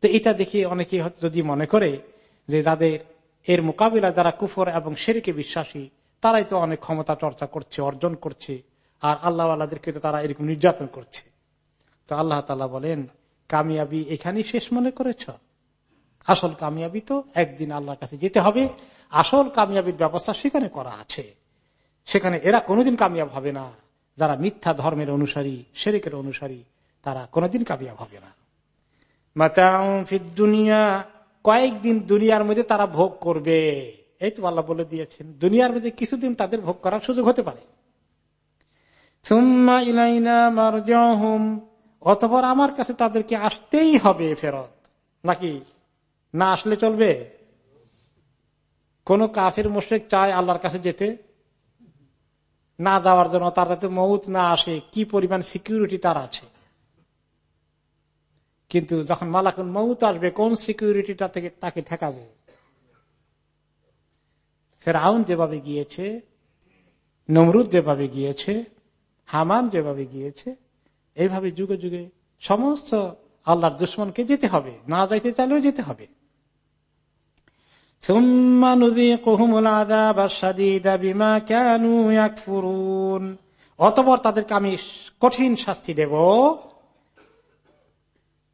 তো এটা দেখে অনেকে যদি মনে করে যে যাদের এর মোকাবিলা যারা কুফর এবং শেরিকে বিশ্বাসী, তারাই তো অনেক ক্ষমতা চর্চা করছে, অর্জন করছে, আর আল্লাহ আল্লাহদেরকে তো তারা এরকম নির্যাতন করছে। তো আল্লাহ তালা বলেন, কামিয়াবি এখানেই শেষ মনে করেছ? আসল কামিয়াবি তো একদিন আল্লাহর কাছে যেতে হবে। আসল কামিয়াবির ব্যবস্থা সেখানে করা আছে। সেখানে এরা কোনোদিন কামিয়াব হবে না। যারা মিথ্যা ধর্মের অনুসারী শেরেকের অনুসারী, তারা কোনোদিন কামিয়াব হবে না। দুনিয়া, কয়েকদিন দুনিয়ার মধ্যে তারা ভোগ করবে। এই তো আল্লাহ বলে দিয়েছেন, দুনিয়ার মধ্যে কিছুদিন তাদের ভোগ করার সুযোগ হতে পারে। অতপর আমার কাছে তাদেরকে আসতেই হবে ফেরত। নাকি? না আসলে চলবে? কোন কাফের মোশেক চায় আল্লাহর কাছে যেতে? না যাওয়ার জন্য তার যাতে মৌত না আসে, কি পরিমাণ সিকিউরিটি তার আছে? কিন্তু যখন মালাকুন মৌত আসবে, কোন সিকিউরিটিটা থেকে তাকে ঠেকাবো? ফের আউন যেভাবে গিয়েছে, নমরুদ যেভাবে গিয়েছে, হামান যেভাবে গিয়েছে, এইভাবে যুগে যুগে সমস্ত আল্লাহর দুশ্মনকে যেতে হবে। না যাইতে চাইলেও যেতে হবে। তাদেরকে আমি কঠিন শাস্তি দেব।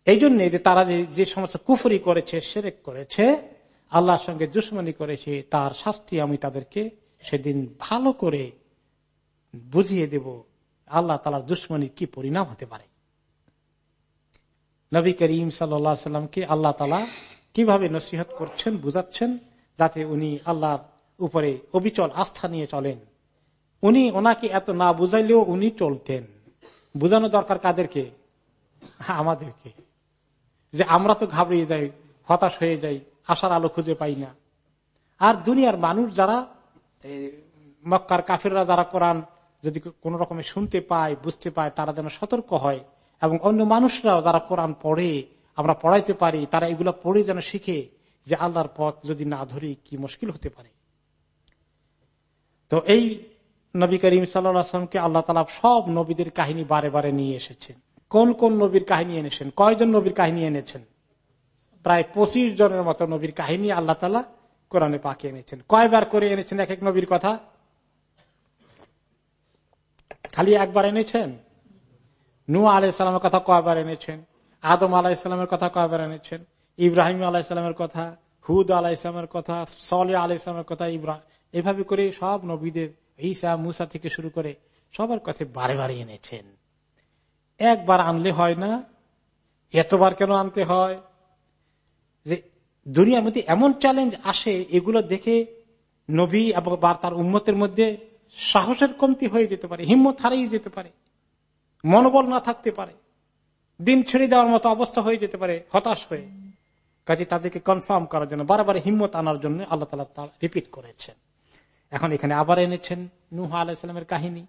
এই জন্য যে তারা যে সমস্ত কুফরি করেছে, সেরেক করেছে, আল্লাহর সঙ্গে দুশ্মনী করেছে, তার শাস্তি আমি তাদেরকে সেদিন ভালো করে বুঝিয়ে দেব। আল্লাহ তালার দুশ্মনী কি পরিণাম হতে পারে। নবী করিম সাল্লামকে আল্লাহ তালা কীভাবে নসিহত করছেন, বুঝাচ্ছেন? যাতে উনি আল্লাহর উপরে অবিচল আস্থা নিয়ে চলেন। উনি ওনাকে এত না বুঝাইলেও উনি চলতেন। বুঝানো দরকার কাদেরকে? আমাদেরকে। যে আমরা তো ঘাবড়িয়ে যাই, হতাশ হয়ে যাই, আশার আলো খুঁজে পাই না। আর দুনিয়ার মানুষ যারা মক্কার কাফিররা যারা কোরআন যদি কোন রকমে শুনতে পায়, বুঝতে পায়, তারা যেন সতর্ক হয়। এবং অন্য মানুষরাও যারা কোরআন পড়ে আমরা পড়াইতে পারি, তারা এগুলো পড়ে যেন শিখে যে আল্লাহর পথ যদি না ধরি কি মুশকিল হতে পারে। তো এই নবী করিম সাল্লামকে আল্লাহ তালা সব নবীদের কাহিনী বারে বারে নিয়ে এসেছেন। কোন কোন নবীর কাহিনী এনেছেন? কয়জন নবীর কাহিনী এনেছেন? প্রায় পঁচিশ জনের মতো নবীর কাহিনী আল্লাহ তালা কোরআনে পাকে এনেছেন। কয়বার করে এনেছেন এক এক নবীর কথা? খালি একবার এনেছেন? নু আলাইসালামের কথা কয়বার এনেছেন? আদম আলাহিসামের কথা কয়বার এনেছেন ইব্রাহিম আলাহিসামের কথা, হুদ আলাহিসামের কথা সলে আলাইসলামের কথা ইব্রাহিম এভাবে করে সব নবীদের, ঈসা, মুসা থেকে শুরু করে সবার কথা বারে বারে এনেছেন। একবার আনলে হয় না, এতবার কেন আনতে হয়? যে দুনিয়ার মধ্যে এমন চ্যালেঞ্জ আসে, এগুলো দেখে নবী এবং তার উন্মতের মধ্যে সাহসের কমতি হয়ে যেতে পারে, হিম্মত হারিয়ে যেতে পারে, মনোবল না থাকতে পারে। দিন ছেড়ে দেওয়ার মতো অবস্থা হয়ে যেতে পারে, হতাশ হয়ে। কাজে তাদেরকে কনফার্ম করার জন্য, বারবার হিম্মত আনার জন্য আল্লাহ তালা রিপিট করেছেন। এখন এখানে আবার এনেছেন নুহ আলাইসালামের কাহিনী।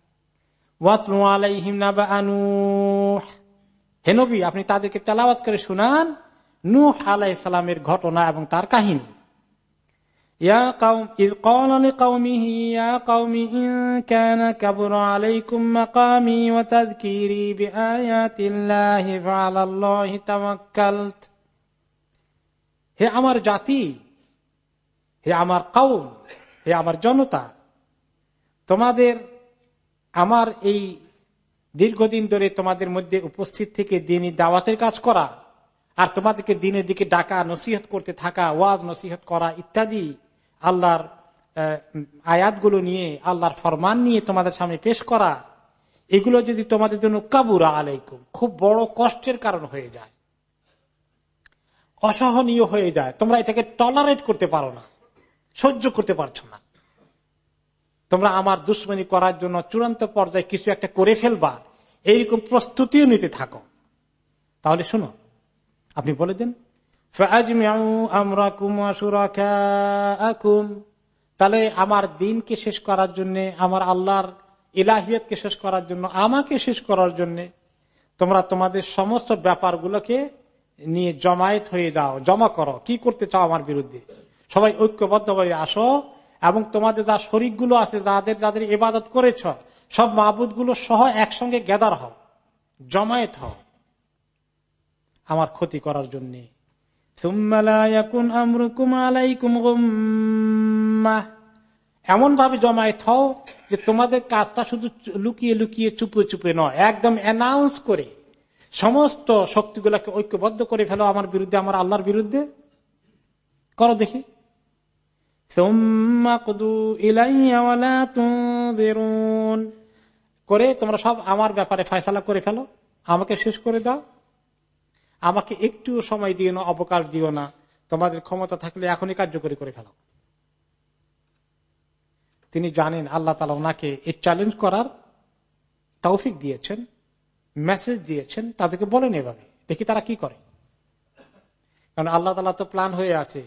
হেনবি আপনি তাদেরকে তেলাওয়াত করে শুনান নূহ আলাইসালামের ঘটনা এবং তার কাহিনী। يا قوم إذ قال لقومه يا قوم إن كان كبر عليكم مقامي وتذكيري بآيات الله فعلى الله توكلت হে আমার জাতি হে আমার কৌম হে আমার জনতা তোমাদের আমার এই দীর্ঘদিন ধরে তোমাদের মধ্যে উপস্থিত থেকে দিনই দাওয়াতের কাজ করা আর তোমাদেরকে দিনের দিকে ডাকা নসিহত করতে থাকা ওয়াজ নসিহত করা ইত্যাদি আল্লাহর আয়াতগুলো নিয়ে, আল্লাহর ফরমান নিয়ে তোমাদের সামনে পেশ করা, এগুলো যদি তোমাদের জন্য কাবুরা আলাইকুম, খুব বড় কষ্টের কারণ হয়ে যায়। অসহনীয় হয়ে যায়। তোমরা এটাকে টলারেট করতে পারো না, সহ্য করতে পারছ না। তোমরা আমার দুশ্মনী করার জন্য চূড়ান্ত পর্যায়ে কিছু একটা করে ফেলবা, এইরকম প্রস্তুতিও নিতে থাকো। তাহলে শোনো, আপনি বলে দেন তাহলে আমার দিনকে শেষ করার জন্য, আমার আল্লাহর ইলাহিয়তকে শেষ করার জন্য, আমাকে শেষ করার জন্য তোমরা তোমাদের সমস্ত ব্যাপারগুলোকে নিয়ে জমায়েত হয়ে যাও, জমা করো। কি করতে চাও আমার বিরুদ্ধে? সবাই ঐক্যবদ্ধভাবে আসো এবং তোমাদের যা শরিকগুলো আছে, যাদের যাদের ইবাদত করেছ, সব মাহবুদগুলো সহ একসঙ্গে গেদার হও, জমায়েত হও। আমার ক্ষতি করার জন্য। এমন ভাবে জমায়েত হও যে তোমাদের কাজটা শুধু লুকিয়ে লুকিয়ে চুপে চুপে নয়, একদম অ্যানাউন্স করে সমস্ত শক্তিগুলাকে ঐক্যবদ্ধ করে ফেলো আমার বিরুদ্ধে, আমার আল্লাহর বিরুদ্ধে। করো দেখি। করে তোমরা সব আমার ব্যাপারে ফয়সালা করে ফেলো, আমাকে শেষ করে দাও। আমাকে একটু সময় দিও না, অবকাশ দিও না। তোমাদের ক্ষমতা থাকলে এখনই কার্যকরী করে ফেলো। তিনি জানেন আল্লাহ তালা ওনাকে এই চ্যালেঞ্জ করার তৌফিক দিয়েছেন মেসেজ দিয়েছেন, তাদেরকে বলেন এভাবে, দেখি তারা কি করে। কারণ আল্লাহ তালা তো প্ল্যান হয়ে আছে,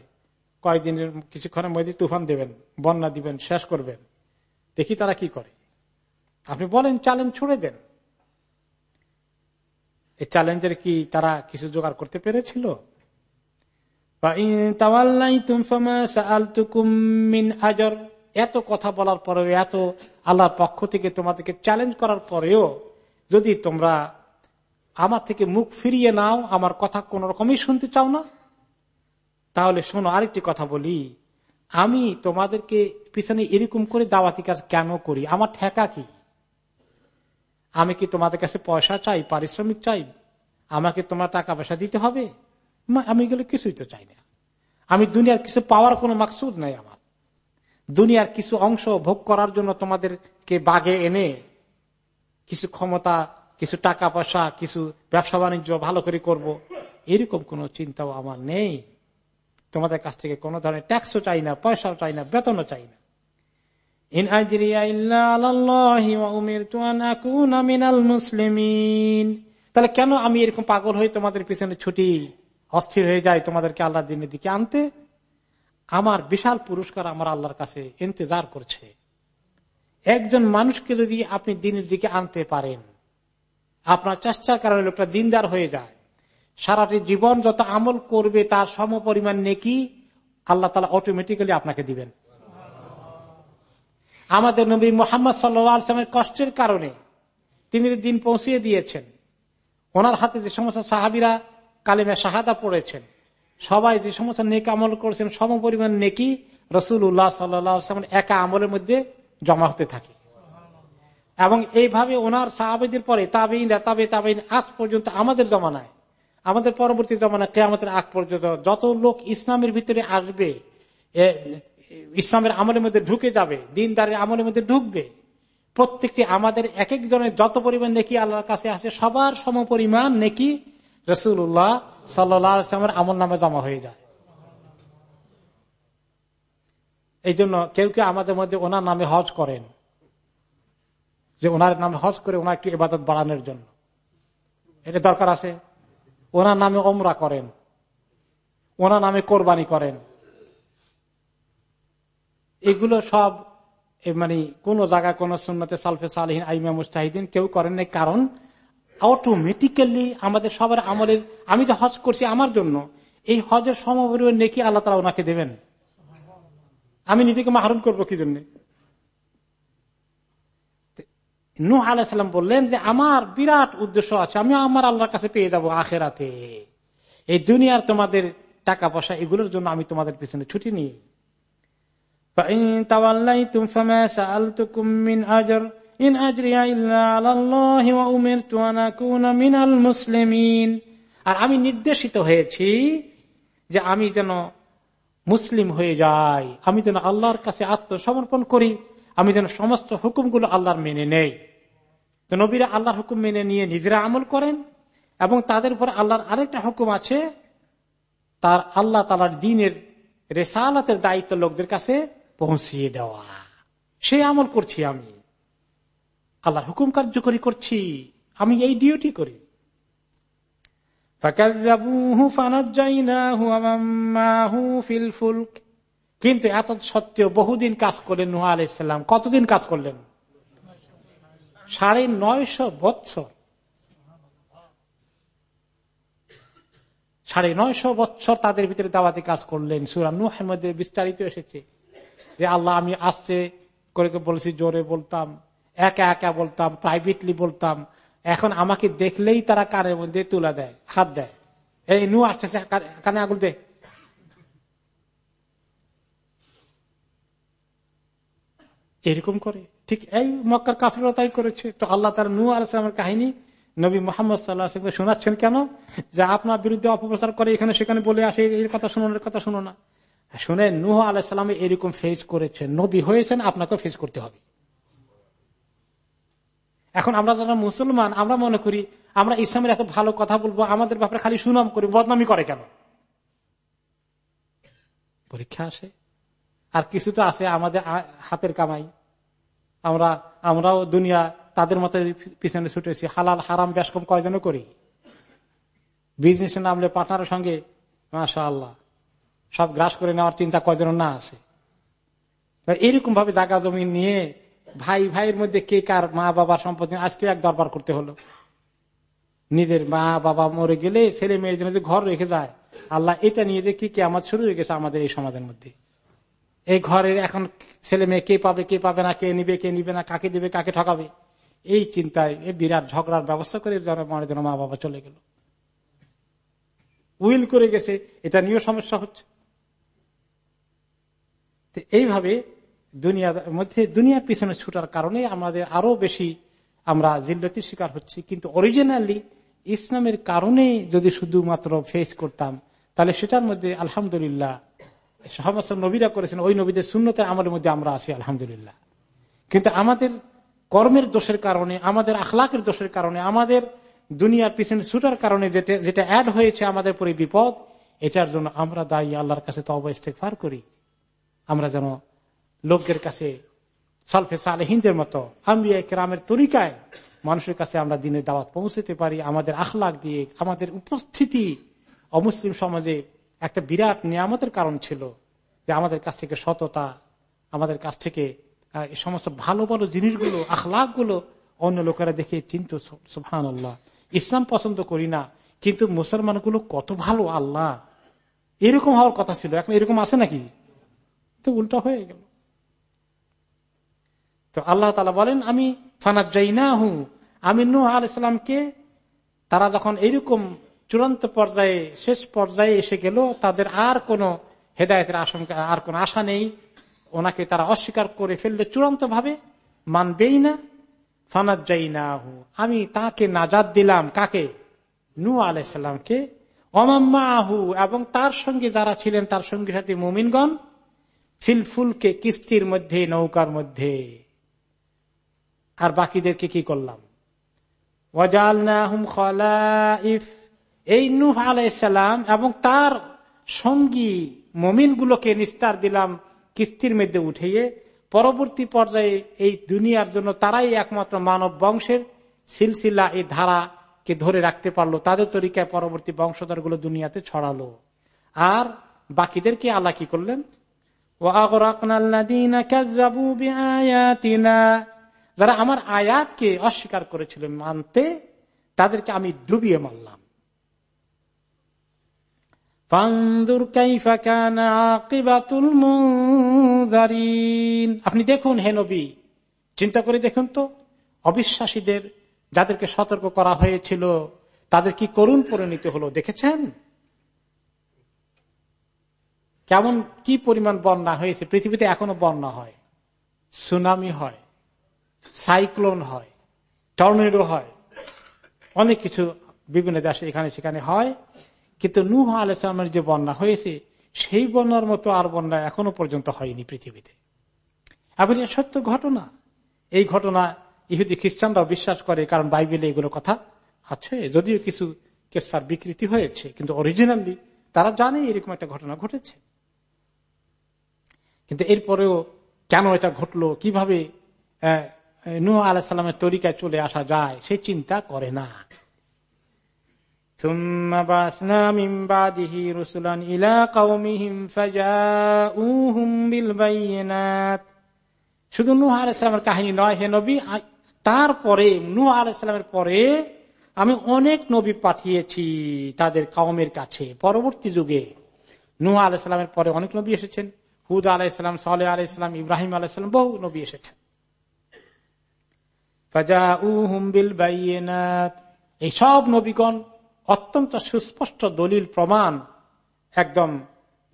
কয়েকদিনের কিছুক্ষণের মধ্যে তুফান দেবেন, বন্যা দিবেন, শেষ করবেন, দেখি তারা কি করে। আপনি বলেন চ্যালেঞ্জ ছুড়ে দেন। এই চ্যালেঞ্জের কি তারা কিছু জোগাড় করতে পেরেছিল? এত কথা বলার পরেও, এত আল্লাহর পক্ষ থেকে তোমাদেরকে চ্যালেঞ্জ করার পরেও, যদি তোমরা আমার থেকে মুখ ফিরিয়ে নাও, আমার কথা কোন রকমই শুনতে চাও না, তাহলে শোনো, আরেকটি কথা বলি। আমি তোমাদেরকে পিছনে এরকম করে দাওয়াতি কাজ কেন করি? আমার ঠেকা কি? আমি কি তোমাদের কাছে পয়সা চাই, পারিশ্রমিক চাই? আমাকে তোমার টাকা পয়সা দিতে হবে? আমি এগুলো কিছুই তো চাই না। আমি দুনিয়ার কিছু পাওয়ার কোনো মাকসুদ নাই আমার। দুনিয়ার কিছু অংশ ভোগ করার জন্য তোমাদেরকে বাগে এনে কিছু ক্ষমতা, কিছু টাকা পয়সা কিছু ব্যবসা বাণিজ্য ভালো করে করব, এরকম কোন চিন্তাও আমার নেই। তোমাদের কাছ থেকে কোনো ধরনের ট্যাক্সও চাই না, পয়সাও চাই না, বেতনও চাই না। তাহলে কেন আমি এরকম পাগল হয়ে তোমাদের পিছনে ছুটি, অস্থির হয়ে যায় তোমাদেরকে আল্লাহ দিনের দিকে আনতে? আমার বিশাল পুরস্কার আমার আল্লাহর কাছে ইন্তজার করছে। একজন মানুষকে যদি আপনি দিনের দিকে আনতে পারেন, আপনার চেষ্টার কারণে লোকটা দিনদার হয়ে যায়। সারাটি জীবন যত আমল করবে তার সম পরিমাণ নেকি আল্লাহ তালা অটোমেটিক্যালি আপনাকে দিবেন। আমাদের নবী মোহাম্মদ সাল্লামের কষ্টের কারণে তিনি দিন পৌঁছিয়ে দিয়েছেন, ওনার হাতে যে সমস্ত সাহাবিরা কালিমে শাহাদা পড়েছেন, সবাই যে সমস্ত নেক আমল করেছেন, সম পরিমাণ নেকি রসুল উল্লাহ সাল্লাম একা আমলের মধ্যে জমা হতে থাকে। এবং এইভাবে ওনার সাহাবিদের পরে তাবেইন তাবে তাবেইন আজ পর্যন্ত আমাদের জমানায়, আমাদের পরবর্তী জমানায় কেয়ামতের আগ পর্যন্ত যত লোক ইসলামের ভিতরে আসবে ইসলামের আমলের মধ্যে ঢুকে যাবে, দিনদারের আমলের মধ্যে ঢুকবে। প্রত্যেকটি আমাদের এক একজনের যত পরিমাণ নেকি আল্লাহর কাছে আছে, সবার সম পরিমাণ নেকি রসুল্লাহ সাল্লামের আমল নামে জমা হয়ে যায়। এই জন্য কেউ কেউ আমাদের মধ্যে ওনার নামে হজ করেন। যে ওনার নামে হজ করে ওনার একটু ইবাদত বাড়ানোর জন্য। এটা দরকার আছে? ওনার নামে ওমরা করেন। ওনার নামে কোরবানি করেন। এগুলো সব মানে কোন জায়গায় কোন সুন্নতে সালফে সালহীন আইমা মুস্তাহিদিন কেউ করেন নাই। কারণ অটোমেটিক্যালি আমাদের সবার আমলের, আমি যে হজ করছি আমার জন্য, এই হজের সমপরিমাণ নেকি আল্লাহ তালা ওনাকে দেবেন। আমি নিজেকে মাহরুম করব কি জন্য? নুহ আলাইসাল্লাম বললেন যে, আমার বিরাট উদ্দেশ্য আছে, আমি আমার আল্লাহর কাছে পেয়ে যাব আখেরাতে। এই দুনিয়ার তোমাদের টাকা পয়সা এগুলোর জন্য আমি তোমাদের পিছনে ছুটি নিই। আর আমি নির্দেশিত হয়েছি যে আমি যেন মুসলিম হয়ে যাই, আমি যেন আল্লাহর কাছে আত্মসমর্পণ করি, আমি যেন সমস্ত হুকুমগুলো আল্লাহর মেনে নেই। তো নবীরা আল্লাহর হুকুম মেনে নিয়ে নিজেরা আমল করেন এবং তাদের উপর আল্লাহর আরেকটা হুকুম আছে, তার আল্লাহ তালার দিনের রেসালাতের দায়িত্ব লোকদের কাছে পৌঁছিয়ে দেওয়া। সে আমল করছি আমি। আল্লাহর হুকুম কার্যকরী করছি। আমি এই ডিউটি করি। কিন্তু এত সত্ত্বেও বহুদিন কাজ করলেন নুহা আলাইসাল্লাম কতদিন কাজ করলেন? সাড়ে নয়শ বৎসর। সাড়ে নয়শো বৎসর তাদের ভিতরে দাওয়াতি কাজ করলেন। সুরা নুহের বিস্তারিত এসেছে। যে আল্লাহ, আমি আসছে, করে বলেছি, জোরে বলতাম, একা একা বলতাম প্রাইভেটলি বলতাম। এখন আমাকে দেখলেই তারা কানের মধ্যে তুলে দেয়, হাত দেয়। এই নু আসছে কানে আগুল দে। এরকম করে। ঠিক এই মক্কার কাফিরও তাই করেছে। তো আল্লাহ তার নু আলামের কাহিনী নবী মোহাম্মদ সাল্লাহ শোনাচ্ছেন কেন? যে আপনার বিরুদ্ধে অপপ্রচার করে এখানে সেখানে বলে আসে, এর কথা শুনো এর কথা শুনো না। শুনে নুহ আলাহিসাল্লাম এরকম ফেস করেছেন নবী হয়েছেন আপনাকে ফেস করতে হবে। এখন আমরা যারা মুসলমান, আমরা মনে করি আমরা ইসলামের এত ভালো কথা বলব, আমাদের ব্যাপারে খালি সুনাম করি, বদনামি করে কেন? পরীক্ষা আসে। আর কিছু তো আছে আমাদের হাতের কামাই। আমরা, আমরাও দুনিয়া তাদের মতো পিছনে ছুটেছি, হালাল, হারাম, বেশ কম কয়জন করি? বিজনেসে নামলে পার্টনারের সঙ্গে মাসা আল্লাহ সব গ্রাস করে নেওয়ার চিন্তা কয়জন না আছে? এরকম ভাবে জায়গা জমি নিয়ে ভাই ভাইয়ের মধ্যে কে কার মা বাবার সম্পত্তি আজকে এক দরবার করতে হলো। নিজের মা বাবা মরে গেলে ছেলে মেয়ের জন্য যে ঘর রেখে যায়, আল্লাহ এটা নিয়ে যে কি কে আমার শুরু হয়ে গেছে আমাদের এই সমাজের মধ্যে। এই ঘরের এখন ছেলে মেয়ে কে পাবে কে পাবে না, কে নিবে কে নিবে না, কাকে দিবে, কাকে ঠকাবে? এই চিন্তায় বিরাট ঝগড়ার ব্যবস্থা করে মনে যেন মা বাবা চলে গেল। উইল করে গেছে, এটা নিয়েও সমস্যা হচ্ছে। এইভাবে দুনিয়ার মধ্যে, দুনিয়ার পিছনে ছুটার কারণে আমাদের আরও বেশি আমরা জিল্লতির শিকার হচ্ছি। কিন্তু অরিজিনালি ইসলামের কারণে যদি শুধুমাত্র ফেস করতাম, তাহলে সেটার মধ্যে আলহামদুলিল্লাহ সহবাস নবীরা করেছেন, ওই নবীদের শূন্যতের আমলের মধ্যে আমরা আছি, আলহামদুলিল্লাহ। কিন্তু আমাদের কর্মের দোষের কারণে, আমাদের আখলাকের দোষের কারণে, আমাদের দুনিয়ার পিছনে ছুটার কারণে যেটা যেটা অ্যাড হয়েছে আমাদের পরে বিপদ, এটার জন্য আমরা দায়ী, আল্লাহর কাছে তো ফার করি। আমরা যেন লোকদের কাছে সালফে সালেহিনদের মতো আম্বিয়া কেরামের তরিকায় মানুষের কাছে আমরা দিনের দাওয়াত পৌঁছতে পারি। আমাদের আখলাক দিয়ে, আমাদের উপস্থিতি অমুসলিম সমাজে একটা বিরাট নিয়ামতের কারণ ছিল যে আমাদের কাছ থেকে সততা, আমাদের কাছ থেকে এই সমস্ত ভালো ভালো জিনিসগুলো আখলাকগুলো অন্য লোকেরা দেখে চিন্ত। সুহান আল্লাহ ইসলাম পছন্দ করি না, কিন্তু মুসলমানগুলো কত ভালো, আল্লাহ। এরকম হওয়ার কথা ছিল। এখন এরকম আছে নাকি? তো উল্টা হয়ে গেল। তো আল্লাহ তালা বলেন, আমি ফানাত যাই না হু আমি নু আল ইসলামকে তারা যখন এইরকম চূড়ান্ত পর্যায়ে, শেষ পর্যায়ে এসে গেল, তাদের আর কোন হেদায়তের আশঙ্কা, আর কোন আশা নেই। ওনাকে তারা অস্বীকার করে ফেললে চূড়ান্ত ভাবে মানবেই না ফানাত যাই না হু আমি তাকে নাজাদ দিলাম কাকে? নু আলাইসাল্লামকে অমাম্মাহু এবং তার সঙ্গে যারা ছিলেন, তার সঙ্গে সাথে মুমিনগণ ফিলফুলকে কিস্তির মধ্যে, নৌকার মধ্যে। আর বাকিদেরকে কি করলাম? এই নুহ আলাইসালাম এবং তার সঙ্গী মমিন গুলোকে নিস্তার দিলাম কিস্তির মধ্যে উঠিয়ে। পরবর্তী পর্যায়ে এই দুনিয়ার জন্য তারাই একমাত্র মানব বংশের সিলসিলা, এই ধারাকে ধরে রাখতে পারল। তাদের তরিকায় পরবর্তী বংশধরগুলো দুনিয়াতে ছড়ালো। আর বাকিদেরকে আল্লাহ কি করলেন? যারা আমার আয়াতকে অস্বীকার করেছিল মানতে, তাদেরকে আমি ডুবিয়ে মারলাম। আপনি দেখুন হে নবী, চিন্তা করে দেখুন তো, অবিশ্বাসীদের যাদেরকে সতর্ক করা হয়েছিল, তাদের কি করুণ পরিণতি হলো, দেখেছেন? কেমন, কি পরিমাণ বন্যা হয়েছে? পৃথিবীতে এখনও বন্যা হয়। সুনামি হয়। সাইক্লোন হয়। টর্নেডো হয়। অনেক কিছু বিভিন্ন দেশে এখানে সেখানে হয়। কিন্তু নুহ আলামের যে বন্যা হয়েছে, সেই বন্যার মতো আর বন্যা এখনও পর্যন্ত হয়নি পৃথিবীতে। এবং সত্য ঘটনা। এই ঘটনা ইহুদি খ্রিস্টানরাও বিশ্বাস করে, কারণ বাইবেলে এগুলো কথা আছে। যদিও কিছু কেসার বিকৃতি হয়েছে, কিন্তু অরিজিনালি তারা জানে এরকম একটা ঘটনা ঘটেছে। কিন্তু এরপরেও কেন এটা ঘটলো? কীভাবে নু আলাহিসাল্লামের তরিকায় চলে আসা যায় সে চিন্তা করে না। শুধু নুহ আলাইসালামের কাহিনী নয় হে নবী তারপরে নু আলাইসালামের পরে আমি অনেক নবী পাঠিয়েছি তাদের কওমের কাছে। পরবর্তী যুগে নুয়া আলাইসালামের পরে অনেক নবী এসেছেন। হুদ আলাইসালাম সালে আলাইসালাম ইব্রাহিম আলাইসালাম বহু নবী এসেছেন। এই সব নবীগণ অত্যন্ত সুস্পষ্ট দলিল, প্রমাণ, একদম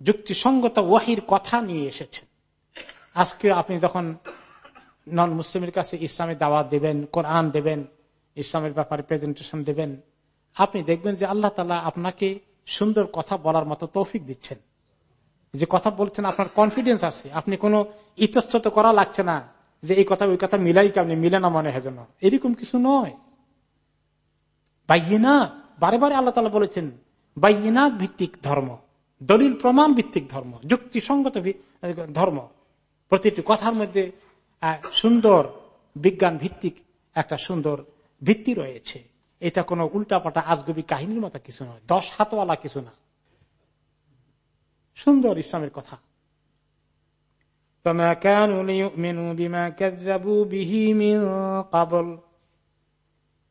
যুক্তিসঙ্গত ওয়াহির কথা নিয়ে এসেছেন। আজকে আপনি যখন নন মুসলিমের কাছে ইসলামের দাওয়াত দেবেন, কোরআন দেবেন, ইসলামের ব্যাপারে প্রেজেন্টেশন দেবেন, আপনি দেখবেন যে আল্লাহ তালা আপনাকে সুন্দর কথা বলার মতো তৌফিক দিচ্ছেন। যে কথা বলছেন, আপনার কনফিডেন্স আছে। আপনি কোনো ইতস্তত করা লাগছে না যে এই কথা, ওই কথা মিলাই কেমনি, মিলে না মনে হয় যেন। এরকম কিছু নয়। বাইনা বারে বারে আল্লাহ তালা বলেছেন বাইনাক ভিত্তিক ধর্ম, দলিল প্রমাণ ভিত্তিক ধর্ম, যুক্তিসঙ্গত ধর্ম। প্রতিটি কথার মধ্যে সুন্দর বিজ্ঞান ভিত্তিক একটা সুন্দর ভিত্তি রয়েছে। এটা কোনো উল্টাপাটা আজগবি কাহিনীর মতো কিছু নয়। দশ হাতওয়ালা কিছু না। সুন্দর ইসলামের কথা।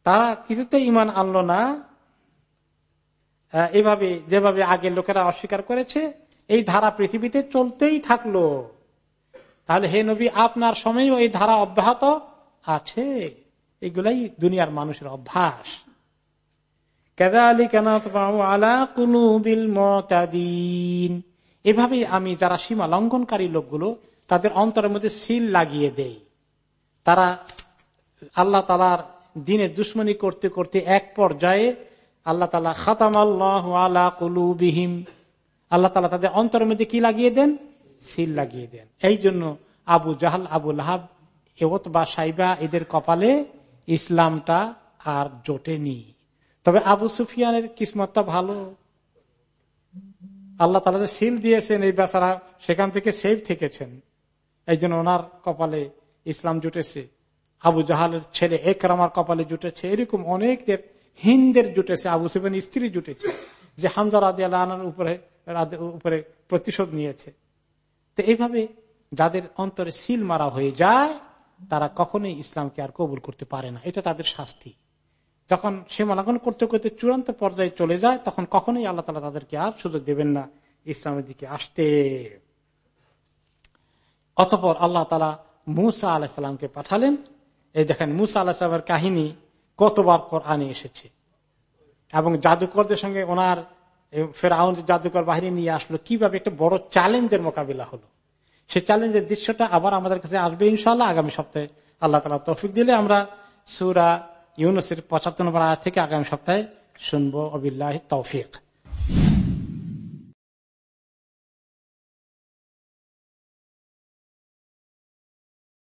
তারা কিছুতে ইমান আনলো না। এভাবে, যেভাবে আগের লোকেরা অস্বীকার করেছে, এই ধারা পৃথিবীতে চলতেই থাকল। তাহলে হে নবী, আপনার সময়ও এই ধারা অব্যাহত আছে। এগুলাই দুনিয়ার মানুষের অভ্যাস। এভাবে আমি যারা সীমা লঙ্ঘনকারী লোকগুলো, তাদের অন্তরের মধ্যে সিল লাগিয়ে দেই। তারা আল্লাহ তালার দিনে দুশ্মনী করতে করতে এক পর্যায়ে আল্লাহ তালা খাতাম আল্লাহ আলা কুলুবিহিম, আল্লাহ তালা তাদের অন্তরের মধ্যে কি লাগিয়ে দেন? সিল লাগিয়ে দেন। এই জন্য আবু জাহাল, আবু লাহাব এত বা সাইবা এদের কপালে ইসলামটা আর জোটেনি। তবে আবু সুফিয়ানের কিসমতটা ভালো। আল্লাহ তালা যে সিল দিয়েছেন এই বেচারা, সেখান থেকে সেফ থেকেছেন। এই জন্য ওনার কপালে ইসলাম জুটেছে। আবু জাহালের ছেলে একরামার কপালে জুটেছে। এরকম অনেকদের হিন্দের জুটেছে। আবু সুফিয়ান স্ত্রী জুটেছে। যে হামদার আদি আল্লাহ উপরে উপরে প্রতিশোধ নিয়েছে। তো এইভাবে যাদের অন্তরে সিল মারা হয়ে যায়, তারা কখনোই ইসলামকে আর কবুল করতে পারে না। এটা তাদের শাস্তি। যখন সে মালাগন করতে করতে চূড়ান্ত পর্যায়ে চলে যায়, তখন কখনোই আল্লাহ তালা তাদেরকে আর সুযোগ দেবেন না ইসলামের দিকে আসতে। অতপর আল্লাহ তালা মুসা আলাহিসাল্লামকে পাঠালেন। এই দেখেন, মুসা আল্লাহ সাহেবের কাহিনী কতবার আনে এসেছে। এবং জাদুকরদের সঙ্গে ওনার ফের ফেরাউন জাদুকর বাহিনী নিয়ে আসলো, কীভাবে একটা বড় চ্যালেঞ্জের মোকাবিলা হলো। সে চ্যালেঞ্জের দৃশ্যটা আবার আমাদের কাছে আসবে ইনশাল্লাহ আগামী সপ্তাহে। আল্লাহ তালা তৌফিক দিলে আমরা সুরা ইউনুসের পঁচাত্তর নম্বর আয়াত থেকে আগামী সপ্তাহে শুনব। অবিল্লাহ তৌফিক।